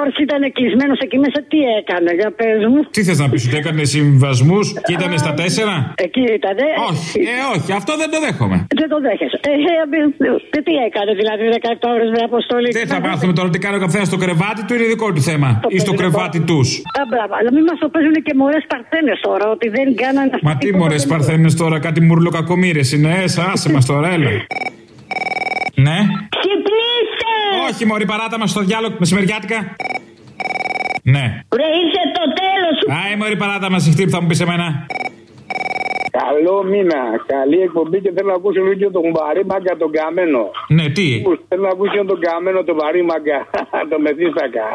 ώρες ήταν κλεισμένο εκεί μέσα, τι έκανε, για πες μου. Τι θες να πεις, ότι έκανε συμβασμούς και ήταν στα τέσσερα; Εκεί ήταν, ε. Όχι, ε, όχι, αυτό δεν το δέχομαι. Δεν το δέχεσαι. Ε, ε, ε, τι έκανε δηλαδή 17 ώρες με αποστολή; Δεν θα μάθουμε τώρα τι κάνει ο καθένα στο κρεβάτι του, είναι δικό του θέμα. Ή στο κρεβάτι τους. Α, μπράβο. Αλλά μην μας το παίζουν και μωρές παρθένες τώρα, ότι δεν κάνανε Μα τι μωρές παρθένες τώρα, κάτι μουρλοκακομήρε είναι, έσα, άσε μας τώρα, έλα. Ναι. Ξυπνήστε! Όχι, Μωρή, παράτα μα στο διάλογο μεσημεριάτικα. Ναι. Ρε είσαι το τέλος σου. Άι, Μωρή, παράτα μα, χτύπη, θα μου πεις εμένα. Καλό μήνα. Καλή εκπομπή και θέλω να ακούσω λίγο τον βαρύ μάγκα τον καμένο. Ναι, τι; Θέλω να ακούσω τον καμένο τον βαρύ μάγκα. το μεθύσακα.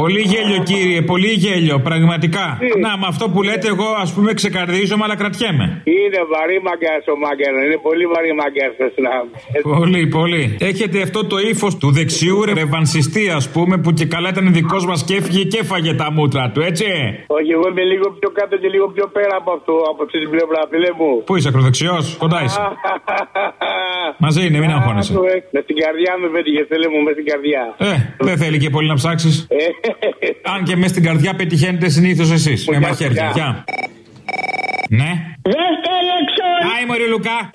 Πολύ γέλιο, κύριε, πολύ γέλιο, πραγματικά. Να, με αυτό που λέτε, εγώ ας πούμε ξεκαρδίζομαι, αλλά κρατιέμαι. Είναι βαρύ μάγκα ο μάγκα. Είναι πολύ βαρύ μάγκα. Πολύ, πολύ. Έχετε αυτό το ύφος του δεξιού ρευανσιστή, ας πούμε, που και καλά ήταν δικός μας και έφυγε και έφαγε τα μούτρα του, έτσι. Όχι, εγώ είμαι λίγο πιο κάτω και λίγο πιο πέρα από αυτό, από αυτή την πλευρά, φίλε μου. Πού είσαι, ακροδεξιός, κοντά είσαι. Μαζί είναι, μην αγχώνεσαι. Άκου, ε, Με στην καρδιά με πέτυχε, φίλε μου, με στην καρδιά. Ε, δεν θέλει και πολύ να ψάξεις. Αν και μες στην καρδιά πετυχαίνετε συνήθως εσείς. Με μαχαίρια. Γεια. Ναι. Δεύτερη εξόρια. Άι, Μωρή Λουκά.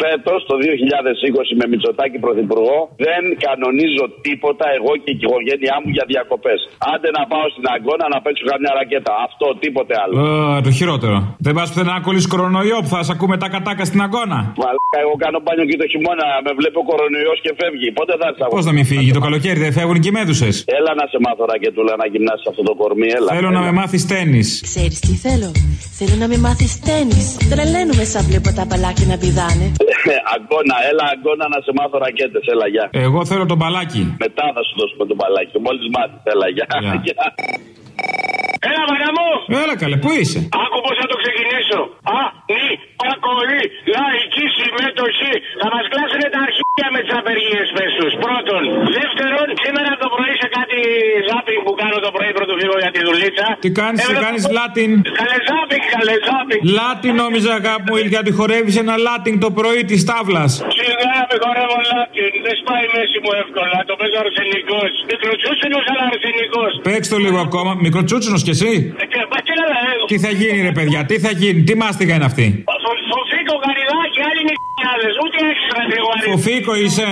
Φέτος, το 2020, με Μητσοτάκη Πρωθυπουργό, δεν κανονίζω τίποτα εγώ και η οικογένειά μου για διακοπές. Άντε να πάω στην Αγκώνα να παίξω καμιά ρακέτα. Αυτό, τίποτε άλλο. Ε, το χειρότερο. Δεν πας πουθενά να κολλήσεις κορονοϊό που θα σα ακούμε τα κατάκα στην αγώνα. Μαλάκα, εγώ κάνω μπάνιο και το χειμώνα. Με βλέπω κορονοϊός και φεύγει. Πότε θα έρθεις Πώς να μην φύγει το καλοκαίρι, δεν φεύγουν και οι μέδουσες. Έλα να σε μάθω ρακετούλα να γυμνάσει αυτό το κορμί, έλα. Θέλω να έλα. με μάθεις τέννη. Ξέρεις τι θέλω; Θέλω να με μάθεις τέννις. Τρελαίνουμε σαν βλέπω τα μπαλάκια να πηδάνε. αγκώνα, έλα αγκώνα να σε μάθω ρακέτες, έλα γεια. Εγώ θέλω τον μπαλάκι. Μετά θα σου δώσουμε τον μπαλάκι. Μόλις μάθεις, έλα γεια. Γεια. Έλα, μαγιά μου! Έλα καλέ, πού είσαι; Άκου πώς θα το ξεκινήσω. Α, νη, πακολή, λαϊκή συμμετοχή. Θα μας κλάσουν τα αρχεία με τις απεργίες, πες τους. Πρώτον. Δεύτερον, σήμερα το πρωί σε κάτι ζάπινγκ που κάνω το πρωί πρώτο φύγω για τη δουλίτσα. Τι κάνεις, τι κάνεις Λάτιν; Καλέ ζάπινγκ, καλέ ζάπινγκ. Λάτιν νόμιζα αγάπη μου, γιατί χορεύεις ένα Λάτιν το πρωί της τάβλας. Σιγά Σιγά με χορεύολάκι. Δεν σπάει η μέση μου εύκολα. Το παίζω αρσενικός. Μικροτσούτσινο αλλά αρσενικός. Παίξ το λίγο ακόμα. Μικροτσούτσινο κι εσύ; Τι θα γίνει, ρε παιδιά, τι θα γίνει, τι μάστιγα είναι αυτή; Φοφίκο γαριδάκι, άλλοι είναι χιλιάδες. Ούτε έξτρα λίγο Φοφίκο είσαι.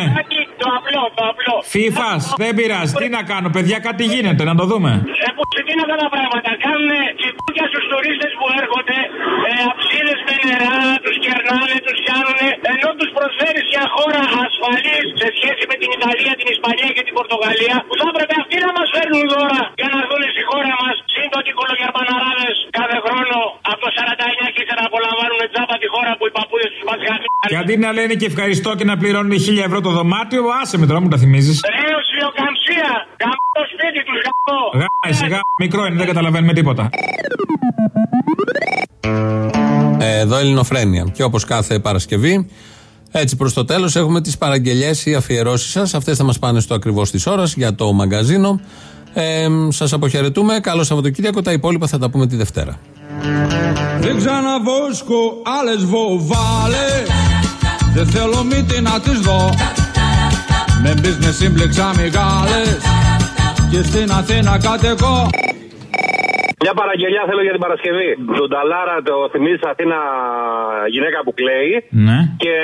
Το απλό, το απλό. Φίφας, δεν πειράζει. Τι να κάνω, παιδιά, κάτι γίνεται, να το δούμε. Ε, που τι είναι αυτά τα πράγματα. Κάνουν τσιμπούκια στους τουρίστες που έρχονται, ε, αψίδες με νερά, τους κερνάνε, τους πιάνουν, ενώ τους προσφέρει μια χώρα ασφαλής σε σχέση με την Ιταλία, την Ισπανία και την Πορτογαλία, που θα έπρεπε αυτοί να μας φέρνουν δώρα για να έρθουν στη χώρα μας. Συν το ότι οι κολογερμαναράδε κάθε χρόνο από το 49 και ύστερα απολαμβάνουν τζάμπα τη χώρα που οι παππούδες τους μα Και αντί να λένε και ευχαριστώ και να πληρώνουν 1000 ευρώ το δωμάτιο, άσε με τώρα μου τα θυμίζεις. Ρέω βιοκαμψία, γαμώ το σπίτι τους, γαμώ. Γάι, σιγά, μικρό είναι, δεν καταλαβαίνουμε τίποτα. Ε, Εδώ Ελληνοφρένια. Και όπως κάθε Παρασκευή, έτσι προς το τέλος έχουμε τις παραγγελίε ή αφιερώσεις σας. Αυτές θα μας πάνε στο ακριβώς της ώρας για το μαγκαζίνο. Ε, σας αποχαιρετούμε. Καλό Σαββατοκύριακο. Τα υπόλοιπα θα τα πούμε τη Δευτέρα. Δεν ξαναβόσκω άλλες βοβάλες. Δεν θέλω μύτη να τις δω. Με business σύμπλεξα μεγάλες Και στην Αθήνα κατοικώ Μια παραγγελιά θέλω για την Παρασκευή. Τον Ταλάρα το θυμίζει Αθήνα γυναίκα που κλαίει. Ναι. Και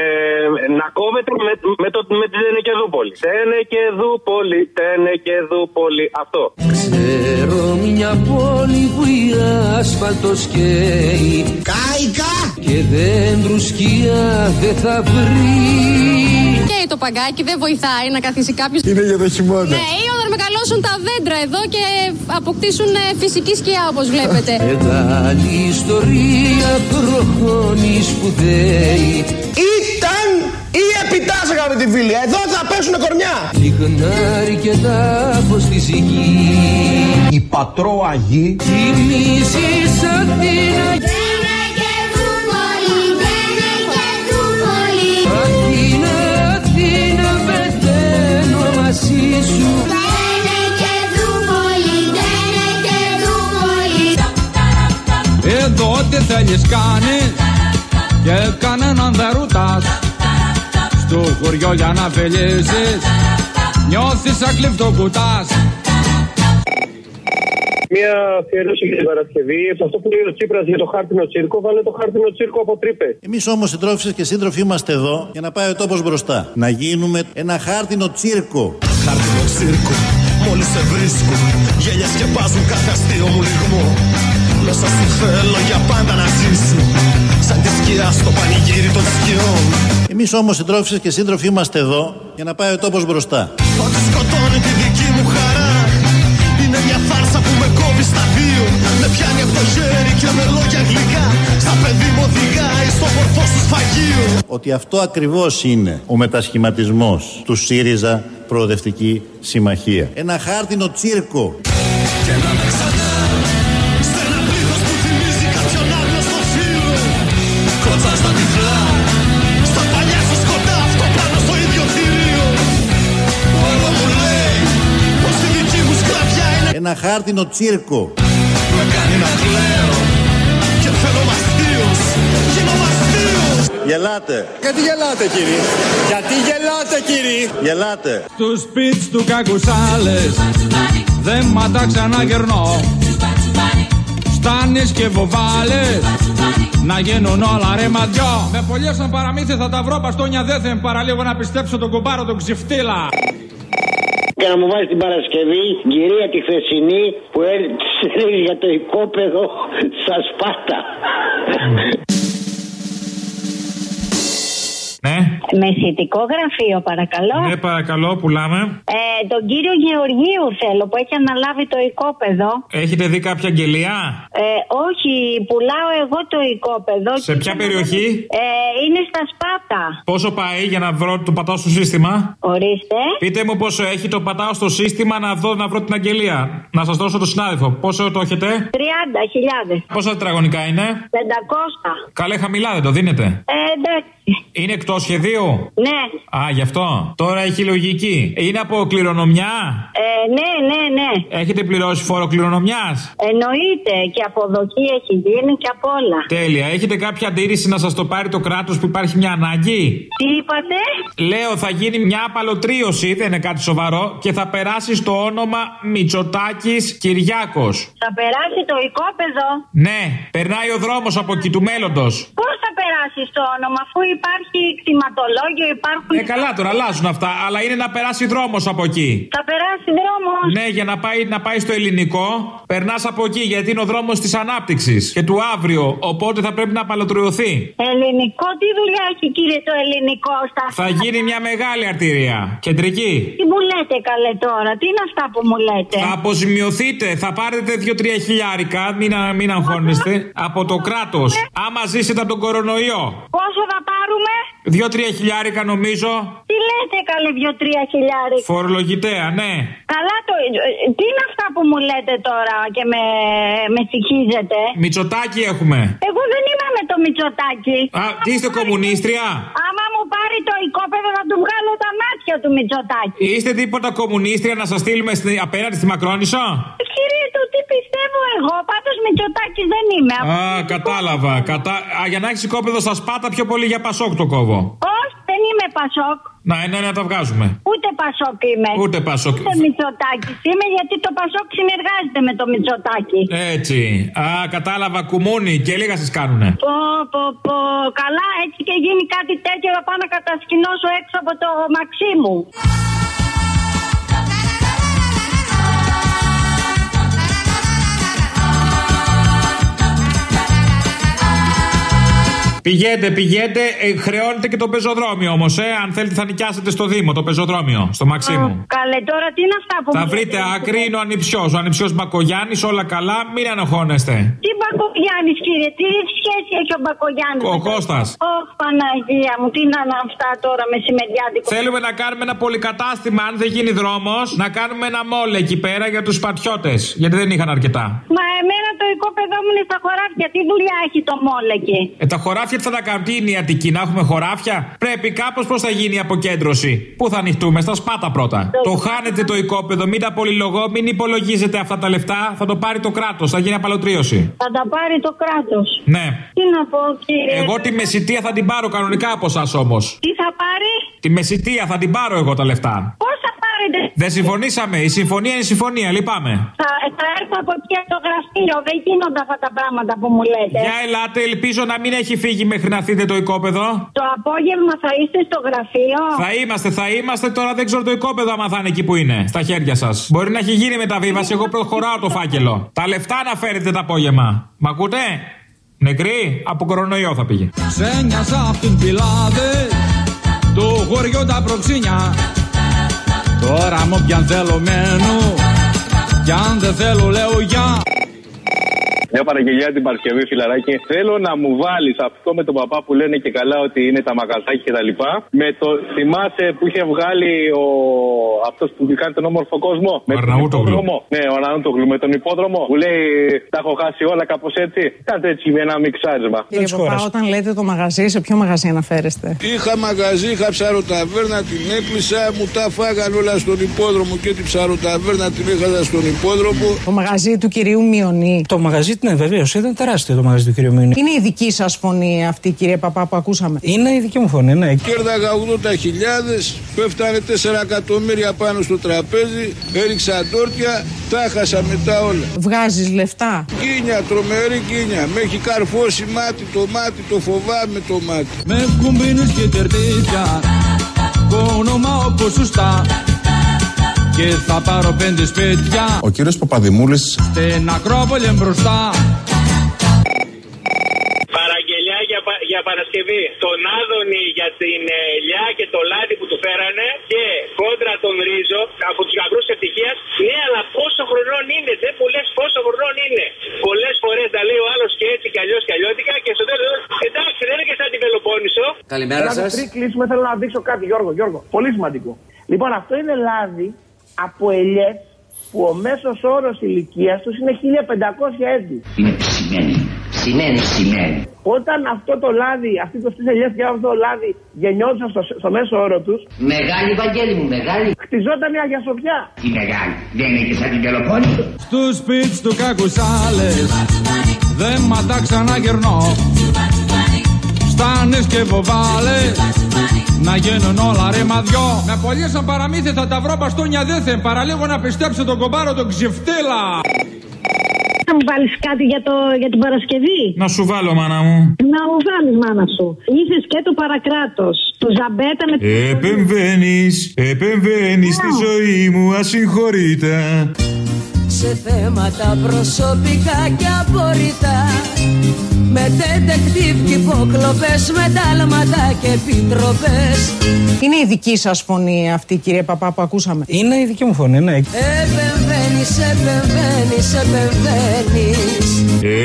να κόβεται με, με, το, με τη Τενεκεδούπολη. Τενεκεδούπολη, Τενεκεδούπολη. Αυτό. Ξέρω μια πόλη που η άσφαλτος καίει Κάικα Και δέντρου σκιά δεν θα βρει Και το παγκάκι δεν βοηθάει να καθίσει κάποιος. Είναι για το χειμώνα. Ναι, ή όταν μεγαλώσουν τα δέντρα εδώ και αποκτήσουν ε, φυσική σκιά όπως βλέπετε. Μεγάλη ιστορία προχώνεις σπουδαίη Ήταν ή επιτάς αγαπητοί φίλοι Εδώ θα πέσουνε κορμιά. Λιγνάρι και τάφος της γης. Η πατρόαγη Θυμίζεις Αθήνα Αθήνα, Εδώ τι θέλεις κάνεις Και κανέναν δεν ρουτάς Στο χωριό για να φιλήσεις Νιώθεις σαν κλειφτοκουτάς Μια αφιέρωση για την Παρασκευή. Σε αυτό που λέει ο Τσίπρας για το χάρτινο τσίρκο, βάλε το χάρτινο τσίρκο από τρύπε. Εμείς όμως συντρόφισε και σύντροφοι είμαστε εδώ για να πάει ο τόπος μπροστά. Να γίνουμε ένα χάρτινο τσίρκο. Χάρτινο τσίρκο, μόλις σε βρίσκω. Γέλια σκεπάζουν κάθε αστείο μου λιγμό. Μέσα σου θέλω για πάντα να ζήσω. Σαν τη σκιά στο πανηγύρι των σκιών. Εμείς όμως συντρόφισε και σύντροφοι είμαστε εδώ για να πάει ο τόπος μπροστά. Ό,τι σκοτώνει τη δική μου χαρά. Είναι μια φάρσα που με κόβει στα δύο. Με πιάνει από το χέρι και με λόγια γλυκά. Σαν παιδί μου οδηγάει στο μορφό σου σφαγείο. Ότι αυτό ακριβώς είναι ο μετασχηματισμός του ΣΥΡΙΖΑ Προοδευτική Συμμαχία. Ένα χάρτινο τσίρκο. Και να με Ένα χάρτινο τσίρκο. με κάνει να κλαίω και θέλω μαστίος, γίνω μαστίος. Γελάτε. Γιατί γελάτε κύριε, γιατί γελάτε κύριε; Γελάτε. Στους σπίτς του κακουσάλες Δεν ματά ξαναγερνώ Στάνεις και βοβάλες Να γίνουν όλα ρε ματιό Με πολλές σαν παραμύθι θα τα βρω Παστόνια δεν θα παραλίγο να πιστέψω τον κουμπάρο τον ξυφτήλα Και να μου βάζει την Παρασκευή, κυρία τη χθεσινή που έρθει για το οικόπεδο στα Σπάτα. Ναι, Με ηθικό γραφείο, παρακαλώ. ναι, παρακαλώ, πουλάμε. Ε, τον κύριο Γεωργίου θέλω που έχει αναλάβει το οικόπεδο. Έχετε δει κάποια αγγελία; Ε, όχι, πουλάω εγώ το οικόπεδο. Σε και ποια ήθελα να περιοχή; δω- Ε, είναι στα Σπάτα. Πόσο πάει για να βρω το πατάω στο σύστημα; Ορίστε. Πείτε μου πόσο έχει, το πατάω στο σύστημα να δω να βρω την αγγελία. Να σας δώσω το συνάδελφο. Πόσο το έχετε, 30.000. Πόσα τετραγωνικά είναι; 500. Καλέ, χαμηλά δεν το δίνετε; Ε, εντάξει. Είναι εκτός σχεδίου; Ναι. Α, γι' αυτό. Τώρα έχει λογική. Είναι από κληρονομιά; Ε, ναι, ναι, ναι. Έχετε πληρώσει φόρο κληρονομιάς; Εννοείται και αποδοχή έχει γίνει και απ' όλα. Τέλεια. Έχετε κάποια αντίρρηση να σας το πάρει το κράτος που υπάρχει μια ανάγκη; Τι είπατε; Λέω θα γίνει μια απαλωτρίωση, δεν είναι κάτι σοβαρό, και θα περάσει στο όνομα Μητσοτάκης Κυριάκος. Θα περάσει το οικόπεδο. Ναι, περνάει ο δρόμος από εκεί του μέλλοντος. Πώς θα περάσει το όνομα, αφού υπάρχει κτηματολόγιο, υπάρχουν. Ε, καλά τώρα, αλλάζουν αυτά, αλλά είναι να περάσει δρόμος από εκεί. Θα περάσει δρόμος. Ναι, για να πάει, να πάει στο ελληνικό, περνάς από εκεί γιατί είναι ο δρόμος της ανάπτυξης και του αύριο. Οπότε θα πρέπει να απαλωτριωθεί. Ελληνικό, τι δουλειά έχει κύριε το ελληνικό στα Θα γίνει μια μεγάλη αρτηρία. Κεντρική. Τι μου λέτε καλέ τώρα, τι είναι αυτά που μου λέτε; Θα αποζημιωθείτε, θα πάρετε 2-3 χιλιάρικα, μην, α- μην αγχώνεστε, από το κράτος. Άμα ζήσετε από τον κορονοϊό. Πόσο θα uma 2-3 χιλιάρικα νομίζω. τι λέτε καλέ δυο-τρία χιλιάρικα. Φορολογητέα, ναι. Καλά το. Τι είναι αυτά που μου λέτε τώρα και με, με συγχύζετε. Μητσοτάκι έχουμε. Εγώ δεν είμαι με το Μητσοτάκι. Α, τι είστε κομμουνίστρια; Άμα μου πάρει το οικόπεδο θα του βγάλω τα μάτια του Μητσοτάκι. Είστε τίποτα κομμουνίστρια να σας στείλουμε στη, απέναντι στη Μακρόνισο; Κύριε του, τι πιστεύω εγώ. Πάντως Μητσοτάκης δεν είμαι. Α, κατάλαβα. Κατά... Α, για να έχεις οικόπεδο στα σπάτα πιο πολύ για πασόκ το κόβω. Όχι, δεν είμαι Πασόκ. Να, ναι, να τα βγάζουμε. Ούτε Πασόκ είμαι. Ούτε Πασόκ. Ούτε Μητσοτάκης είμαι γιατί το Πασόκ συνεργάζεται με το Μητσοτάκη. Έτσι. Α, κατάλαβα. Κουμούνι και λίγα σας κάνουνε. Πω, πω, πω. Καλά, έτσι και γίνει κάτι τέτοιο θα πάω να κατασκηνώσω έξω από το μαξί μου. Πηγαίνετε, πηγαίνετε. Ε, χρεώνετε και το πεζοδρόμιο όμως, ε. Αν θέλετε, θα νοικιάσετε στο Δήμο το πεζοδρόμιο, στο Μαξίμου. Καλέ, τώρα τι είναι αυτά που Θα μου βρείτε λέτε. άκρη, είναι ο ανιψιός. Ο ανιψιός Μπακογιάννης, όλα καλά, μην ανοχώνεστε. Τι Μπακογιάννης, κύριε, τι σχέση έχει ο Μπακογιάννης. Ο Κώστας. Ωχ, Παναγία μου, τι να είναι αυτά τώρα μεσημεριάτικο. Θέλουμε να κάνουμε ένα πολυκατάστημα, αν δεν γίνει δρόμος, να κάνουμε ένα μόλ εκεί πέρα για τους πατιώτες. Γιατί δεν είχαν αρκετά. Μα εμένα το οικόπεδό μου είναι στα χωράφια. Τι δουλειά έχει το μόλ εκεί; Ε, τα χωράφια τι θα τα κάνουμε, τι είναι η Αττική, να έχουμε χωράφια; Πρέπει κάπως πώς θα γίνει η αποκέντρωση; Πού θα ανοιχτούμε, στα σπάτα πρώτα. Το χάνετε το οικόπεδο, μην τα πολυλογώ, μην υπολογίζετε αυτά τα λεφτά. Θα το πάρει το κράτος, θα γίνει απαλωτρίωση. Θα τα πάρει το κράτος. Ναι. Τι να πω, κύριε. Εγώ τη μεσητεία θα την πάρω κανονικά από εσάς όμως. Τι θα πάρει, Τη μεσητεία θα την πάρω εγώ τα λεφτά. πώς θα πάρετε. Δεν συμφωνήσαμε. Η συμφωνία είναι συμφωνία. Λυπάμαι. Θα, θα έρθω από εκεί από το γραφείο. Δεν γίνονται αυτά τα πράγματα που μου λέτε. Για ελάτε, ελπίζω να μην έχει φύγει μέχρι να θείτε το οικόπεδο. Το απόγευμα θα είστε στο γραφείο. Θα είμαστε, θα είμαστε. Τώρα δεν ξέρω το οικόπεδο άμα θα είναι εκεί που είναι. Στα χέρια σας. Μπορεί να έχει γίνει μεταβίβαση. Εγώ προχωράω το φάκελο. Τα λεφτά να φέρετε το απόγευμα. Μ' ακούτε; Νεκρή, από κορονοϊό θα πήγε. Ξένιασα απ' την πιλάδες του χωριού τα προξίνια Τώρα μου πιαν θέλω μένω Κι αν δεν θέλω λέω για Μια παραγγελιά την Παρασκευή, φιλαράκι. Θέλω να μου βάλεις αυτό με τον παπά που λένε και καλά ότι είναι τα μαγαζάκια και τα λοιπά. Με το θυμάσαι που είχε βγάλει ο. αυτός που κάνει τον όμορφο κόσμο; Με τον Αρναούτογλου. υπόδρομο. Ναι, ο Αρναούτογλου με τον υπόδρομο. Που λέει Τα έχω χάσει όλα κάπως έτσι. Κάτι έτσι με ένα μιξάρισμα. Κύριε Παπά, όταν λέτε το μαγαζί, σε ποιο μαγαζί αναφέρεστε; Είχα μαγαζί, είχα ψαροταβέρνα, την έκλεισα, μου τα φάγαν όλα στον υπόδρομο και την ψαροταβέρνα την έχασα στον υπόδρομο. Το μαγαζί του κυρίου Μιονί. Το μαγαζί, ναι, βεβαίως, ήταν τεράστιο το μαγαζί του κ. Μιουνί. Είναι η δική σας φωνή αυτή, κύριε Παπά, που ακούσαμε; Είναι η δική μου φωνή, ναι. Κέρδαγα 80 χιλιάδες, πέφτανε 4 εκατομμύρια πάνω στο τραπέζι, έριξα τόρτια, τα έχασα μετά όλα. Βγάζεις λεφτά; Κίνια, τρομερή κίνια, με έχει καρφώσει μάτι το μάτι, το φοβάμαι το μάτι. Με κουμπίνες και τερτίδια Όνομα όπως σωστά Και θα πάρω πέντε σπίτια Ο κύριος Παπαδημούλης Στην Ακρόπολη μπροστά Παραγγελιά για, πα- για Παρασκευή. Τον Άδωνη για την ε, ελιά και το λάδι που του φέρανε και κόντρα τον Ρίζο από τους γαμπρούς ευτυχίας. Ναι, αλλά πόσο χρονών είναι, δεν μου λες πόσο χρονών είναι. Πολλές φορές τα λέει ο άλλος και έτσι κι αλλιώς κι αλλιώτικα και στο τέλος εντάξει, δεν είναι και σαν την Πελοπόννησο. Καλημέρα σας. Πριν κλείσουμε, θέλω να δείξω κάτι, Γιώργο. Γιώργο, πολύ σημαντικό. Λοιπόν, αυτό είναι λάδι από ελιές που ο μέσος όρος ηλικίας τους είναι 1500 έτη. Είναι ψημένη. Ψημένη, ψημένη. Όταν αυτό το λάδι, αυτοί το τρει ελιές και αυτό το λάδι γεννιόντουσαν στο, στο μέσο όρο τους, Μεγάλη, Βαγγέλη μου, μεγάλη. χτιζόταν μια γιασοφιά. Η μεγάλη. Δεν είναι και σαν την Πελοπόννησο. Στους σπίτς του κακουσάλες Δεν ματά ξανά γερνώ Στάνες και βοβάλες Να γίνουν όλα ρε μαδιό Με πολύ σαν παραμύθι θα τα βρω μπαστούνια δίθεν Παραλίγο να πιστέψω τον κομπάρο τον ξυφτήλα Θα μου βάλεις κάτι για, το, για την Παρασκευή; Να σου βάλω, μάνα μου. Να μου βάλεις, μάνα σου. Είσαι και το παρακράτος. Το ζαμπέτα με Επεμβαίνεις, επεμβαίνεις στη ζωή μου ασυγχωρήτα. σε θέματα προσωπικά και απορριτά με τεντεκτίβ και υποκλοπές, με τάλματα και επιτροπές Είναι η δική σας φωνή αυτή κύριε Παπά που ακούσαμε; Είναι η δική μου φωνή, ναι. Επεμβαίνεις, επεμβαίνεις, επεμβαίνεις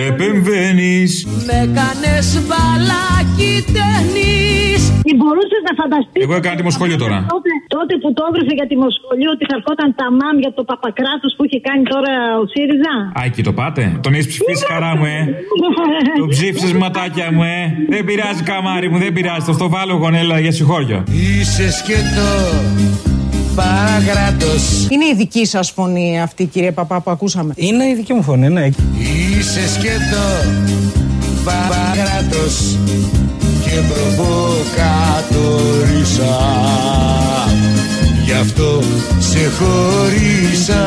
Επεμβαίνεις. Με κάνες μπαλάκι ταινείς Ή μπορούσες να φανταστείς. Εγώ έκανα δημοσχολείο τώρα. Τότε, τότε που το έγραφε για τη Μοσχολείο ότι θα ερχόταν τα μάμ για το παπακράτος που είχε κάνει τώρα ο ΣΥΡΙΖΑ; Α, εκεί το πάτε. Τον έχεις ψηφίσει χαρά μου, ε. Το ψήφισες ματάκια μου, ε. Δεν πειράζει, καμάρι μου, δεν πειράζει. Θα στο βάλω γονέλα για συγχώριο. Είσαι σκέτο παρακράτος Είναι η δική σας φωνή αυτή κύριε Παπά που ακούσαμε; Είναι η δική μου φωνή, ναι. Είσαι σκέτο παρακράτος και προβοκατορίσα Γι' αυτό σε χωρίσα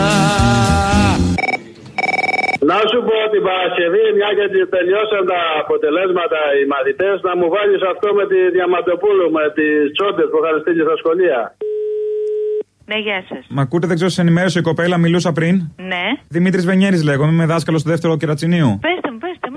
Να σου πω την Παρασκευή, μια και τελειώσαν τα αποτελέσματα οι μαθητές, να μου βάλεις αυτό με τη Διαμαντοπούλου, με τις τσόντες που είχαν στείλει στα σχολεία. Ναι, γεια σας. Μα ακούτε, δεν ξέρω, σε ενημέρωσε η κοπέλα, μιλούσα πριν. Ναι. Δημήτρης Βενιέρης λέγομαι, είμαι δάσκαλος στο δεύτερο κερατσινίου. Πετε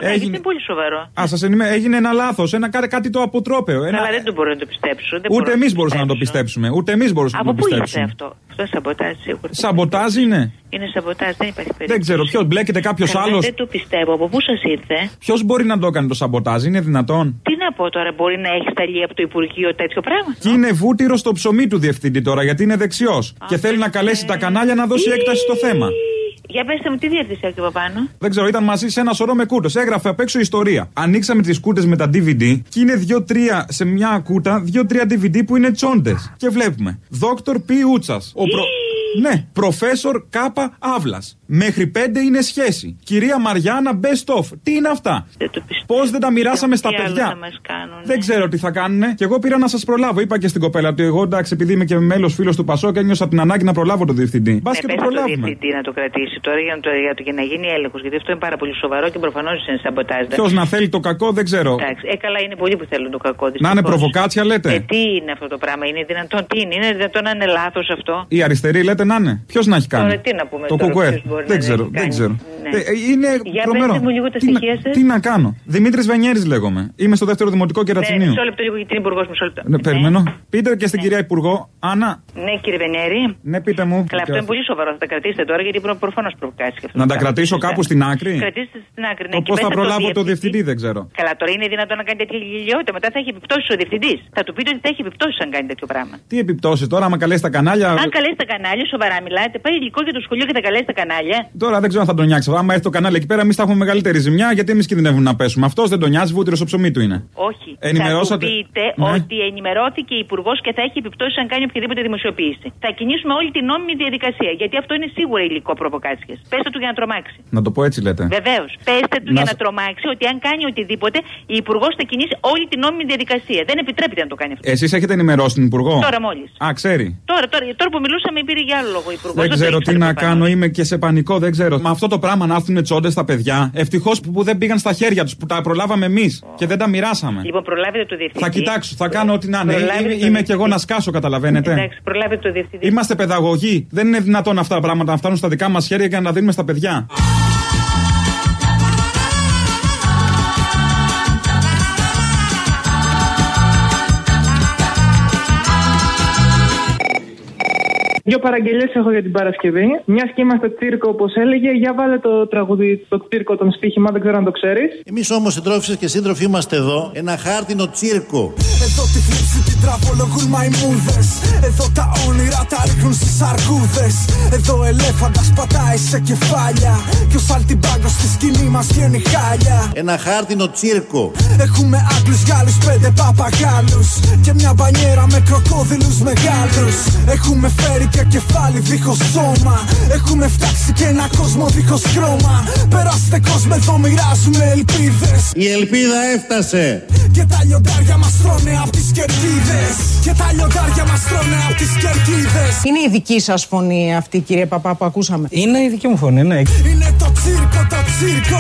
Έγινε- γιατί είναι πολύ σοβαρό. Α, σας ενημέρω, έγινε ένα λάθος, ένα, κάτι, κάτι το αποτρόπαιο. Ένα... Καλά, δεν το μπορώ να το πιστέψω. Δεν Ούτε μπορώ εμείς το μπορούσαμε να το πιστέψω. πιστέψουμε. Ούτε εμείς μπορούσαμε Από να το πού ήρθε πιστέψουμε. αυτό; Αυτό σαμποτάζ σίγουρα. Σαμποτάζ είναι. Είναι σαμποτάζ, δεν υπάρχει περίπτωση. Δεν ξέρω, ποιος μπλέκεται κάποιος Καλά, άλλο. Δεν το πιστεύω. Από πού σας ήρθε; Ποιος μπορεί να το έκανε το σαμποτάζ, είναι δυνατόν; Τι να πω τώρα, μπορεί να έχεις σταλεί από το Υπουργείο τέτοιο πράγμα; Και είναι βούτυρο στο ψωμί του διευθυντή τώρα, γιατί είναι δεξιός. Και θέλει να καλέσει τα κανάλια να δώσει έκταση στο θέμα. Για πετε μου, τι διεύθυνση έχει από πάνω; Δεν ξέρω, ήταν μαζί σε ένα σωρό με κούτε. Έγραφε απ' έξω ιστορία. Ανοίξαμε τις κούτε με τα DVD και είναι δύο-τρία σε μια κούτα, δύο-τρία DVD που είναι τσόντες. Και βλέπουμε. Δόκτωρ Π. Ούτσας. Ο προ... Ναι, προφέσορ Κάπα Αύλας. Μέχρι πέντε είναι σχέση. Κυρία Μαριάννα Best of. Τι είναι αυτά; Πώς δεν τα μοιράσαμε στα Τι άλλο παιδιά; θα μας κάνουν. Δεν ξέρω τι θα κάνουνε. Και εγώ πήρα να σας προλάβω. Είπα και στην κοπέλα ότι εγώ εντάξει, επειδή είμαι και μέλος φίλος του Πασό και ένιωσα την ανάγκη να προλάβω τον διευθυντή. Μπας Ναι, και το πες στο προλάβουμε. διευθυντή να το κρατήσει τώρα για να, το, για, το, για να γίνει έλεγχος. Γιατί αυτό είναι πάρα πολύ σοβαρό και προφανώς είναι σαμποτάζ. Ποιος να θέλει το κακό δεν ξέρω. Εντάξει, ε, καλά είναι πολλοί που θέλουν το κακό. Να είναι δυστυχώς. προβοκάτσια λέτε. Ε, τι είναι αυτό το πράγμα, είναι δυνατόν, τι είναι, είναι δυνατόν να είναι λάθος αυτό; Η αριστερή λέτε να είναι; Ποιος να έχει κάνει; Τώρα τι να πούμε το τώρα, κουκουέ. ποιος μπορεί Δεν να ξέρω. έχει Δεν κάνει. ξέρω. Ναι. Ε, είναι Για τρομερό. πετε μου λίγο τα τι, να, στοιχεία σας. τι να κάνω; Δημήτρης Βενιέρης λέγομαι. Είμαι στο δεύτερο δημοτικό Ναι, κερατσινίου. μισό λεπτό λίγο γιατί είναι υπουργός, μισό λεπτό. Ναι, περιμένω. Πείτε και στην κυρία Υπουργό, Άννα. Ναι, κύριε Βενέρη. Ναι, πείτε μου. Καλά, αυτό είναι πολύ σοβαρό. Θα τα κρατήσετε τώρα γιατί προφανώς προβοκάσεις και αυτό. Να το τα πράγμα. κρατήσω Σωστά. κάπου στην άκρη; Κρατήστε στην άκρη. Ναι, Το και πώ πέστε θα στο προλάβω το διευθυντή. διευθυντή δεν ξέρω. Καλά, τώρα είναι δυνατόν να κάνει τέτοια γελιότητα. Μετά θα έχει επιπτώσεις ο διευθυντής. Θα του πείτε ότι θα έχει επιπτώσεις αν κάνει τέτοιο πράγμα. Τι επιπτώσεις τώρα, άμα καλέσει τα κανάλια; Αν καλέσει τα κανάλια, σοβαρά μιλάτε, πάει υλικό για το σχολείο και τα καλέσει τα κανάλια. Τώρα δεν ξέρω αν θα τον νιάξει. Άμα έρθει το κανάλι εκεί πέρα, εμείς θα έχουμε μεγαλύτερη ζημιά γιατί εμείς κινδυνεύουμε να πέσουμε. Αυτός δεν τον νοιάζει, βούτυρος στο ψωμί του είναι. Όχι. Ενημερώσατε- Θα του πείτε Ναι. ότι ενημερώθηκε η Υπουργός και θα έχει επιπτώσεις αν κάνει οποιαδήποτε δημοσιοποίηση. Θα κινήσουμε όλη την νόμιμη διαδικασία. Γιατί αυτό είναι σίγουρα υλικό προβοκάτσια. Πέστε του για να τρομάξει. Να το πω έτσι λέτε. Βεβαίως. Πέστε του Να για σ- να τρομάξει ότι αν κάνει οτιδήποτε, η Υπουργός θα κινήσει όλη την νόμιμη διαδικασία. Δεν επιτρέπεται να το κάνει αυτό. Εσείς έχετε ενημερώσει την Υπουργό; Τώρα μόλις. Α, ξέρει. Τώρα, τώρα, τώρα που μιλούσαμε πήρε για άλλο λόγο η Υπουργό. Δεν ξέρω τι να κάνω, είμαι και σε πανικό, δεν ξέρω. Με αυτό το πράγμα να έρθουν τσόντες στα παιδιά, ευτυχώς που, που δεν πήγαν στα χέρια τους, που τα προλάβαμε εμείς και δεν τα μοιράσαμε. Λοιπόν, προλάβετε το διευθυντή. Θα κοιτάξω, θα κάνω ό,τι να είναι. Προλάβετε Είμαι, το είμαι και εγώ να σκάσω, καταλαβαίνετε. Εντάξει, προλάβετε το διευθυντή. Είμαστε παιδαγωγοί. Δεν είναι δυνατόν αυτά τα πράγματα να φτάνουν στα δικά μας χέρια και να τα δίνουμε στα παιδιά. Δύο παραγγελίες έχω για την Παρασκευή. Μιας και είμαστε τσίρκο, όπως έλεγε, για βάλε το τραγούδι το τσίρκο των στοίχημα, δεν ξέρω αν το ξέρεις. Εμείς όμως, συντρόφισσες και σύντροφοι, είμαστε εδώ ένα χάρτινο τσίρκο. Εδώ τη θλίψη την τραβολογούν μαϊμούδες Εδώ τα όνειρα τα ρίχνουν στις αρκούδες Εδώ ελέφαντας πατάει σε κεφάλια Κι ο σαλτιμπάγκος στη σκηνή μας βγαίνει χάλια Ένα χάρτινο τσίρκο. Έχουμε Άγγλους, Γάλλους, πέντε παπαγάλους Και μια μπανιέρα με κροκόδιλους μεγάλους Έχουμε φέρει και κεφάλι δίχως σώμα Έχουμε φτιάξει και ένα κόσμο δίχως χρώμα Περάστε κόσμο εδώ μοιράζουμε ελπίδες Η ελπίδα έφτασε. Και τα λιοντάρια μας τρώνε από τις κερκίδες Και τα λιοντάρια μας τρώνε από τις κερκίδες Είναι η δική σας φωνή αυτή κύριε Παπά που ακούσαμε. Είναι η δική μου φωνή, ναι. Είναι το τσίρκο, το τσίρκο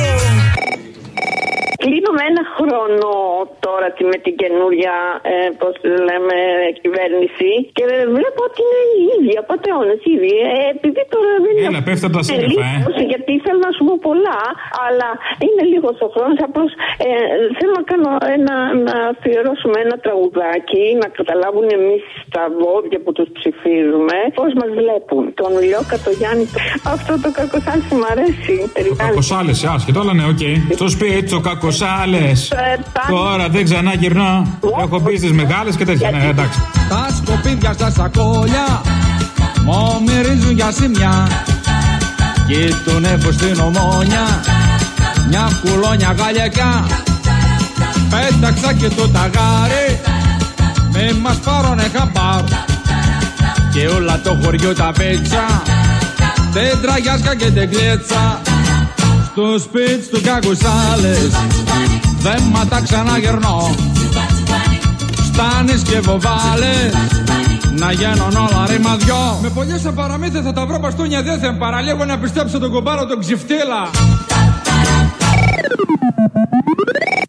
Κλείνουμε ένα χρόνο τώρα τη- με την καινούρια, ε, πώς λέμε, κυβέρνηση και βλέπω ότι είναι οι ίδιοι, απαταιώνες οι ίδιοι. Ε, επειδή τώρα δεν Έλα, είναι... πέφτουν τα Ε, σύννεφα, ε. λίγος, Γιατί θέλω να σου πω πολλά, αλλά είναι λίγος ο χρόνος. Απλώς ε, θέλω να κάνω ένα, να αφιερώσουμε ένα τραγουδάκι, να καταλάβουν εμείς τα βόδια που τους ψηφίζουμε, πώς μας βλέπουν. Τον Λιώκα, το Γιάννη, αυτό το κακοσάνσι μου αρέσει. Περιβάλλει. Κακοσάλε, άσχετο, αλλά ναι, οκ. Στο σπίτι του κακοσάλε. Ε, πάλι. Τώρα δεν ξανά γυρνάω. Έχω μπει στις μεγάλες και τέτοια. Ναι, εντάξει. Τα σκοπίδια στα σακόλια Μου μυρίζουν για σημιά Κι τον έχω στην ομόνια Μια κουλόνια γαλιακά Πέταξα και το ταγάρι Μη μας πάρουνε χαμπάρ Και όλα το χωριό τα πέτσα Δεν τραγιάσκα και δεν κλέτσα Στο σπίτι του κακουσάλες Δεν μα τα ξαναγερνώ. Στάνεις και βοβάλες Να γίνουν όλα ρήμα δυο. Με πολλές σε παραμύθια θα τα βρω μπαστούνια Δεν θα παραλίγο να πιστέψω τον κομπάρο τον ξυφτήλα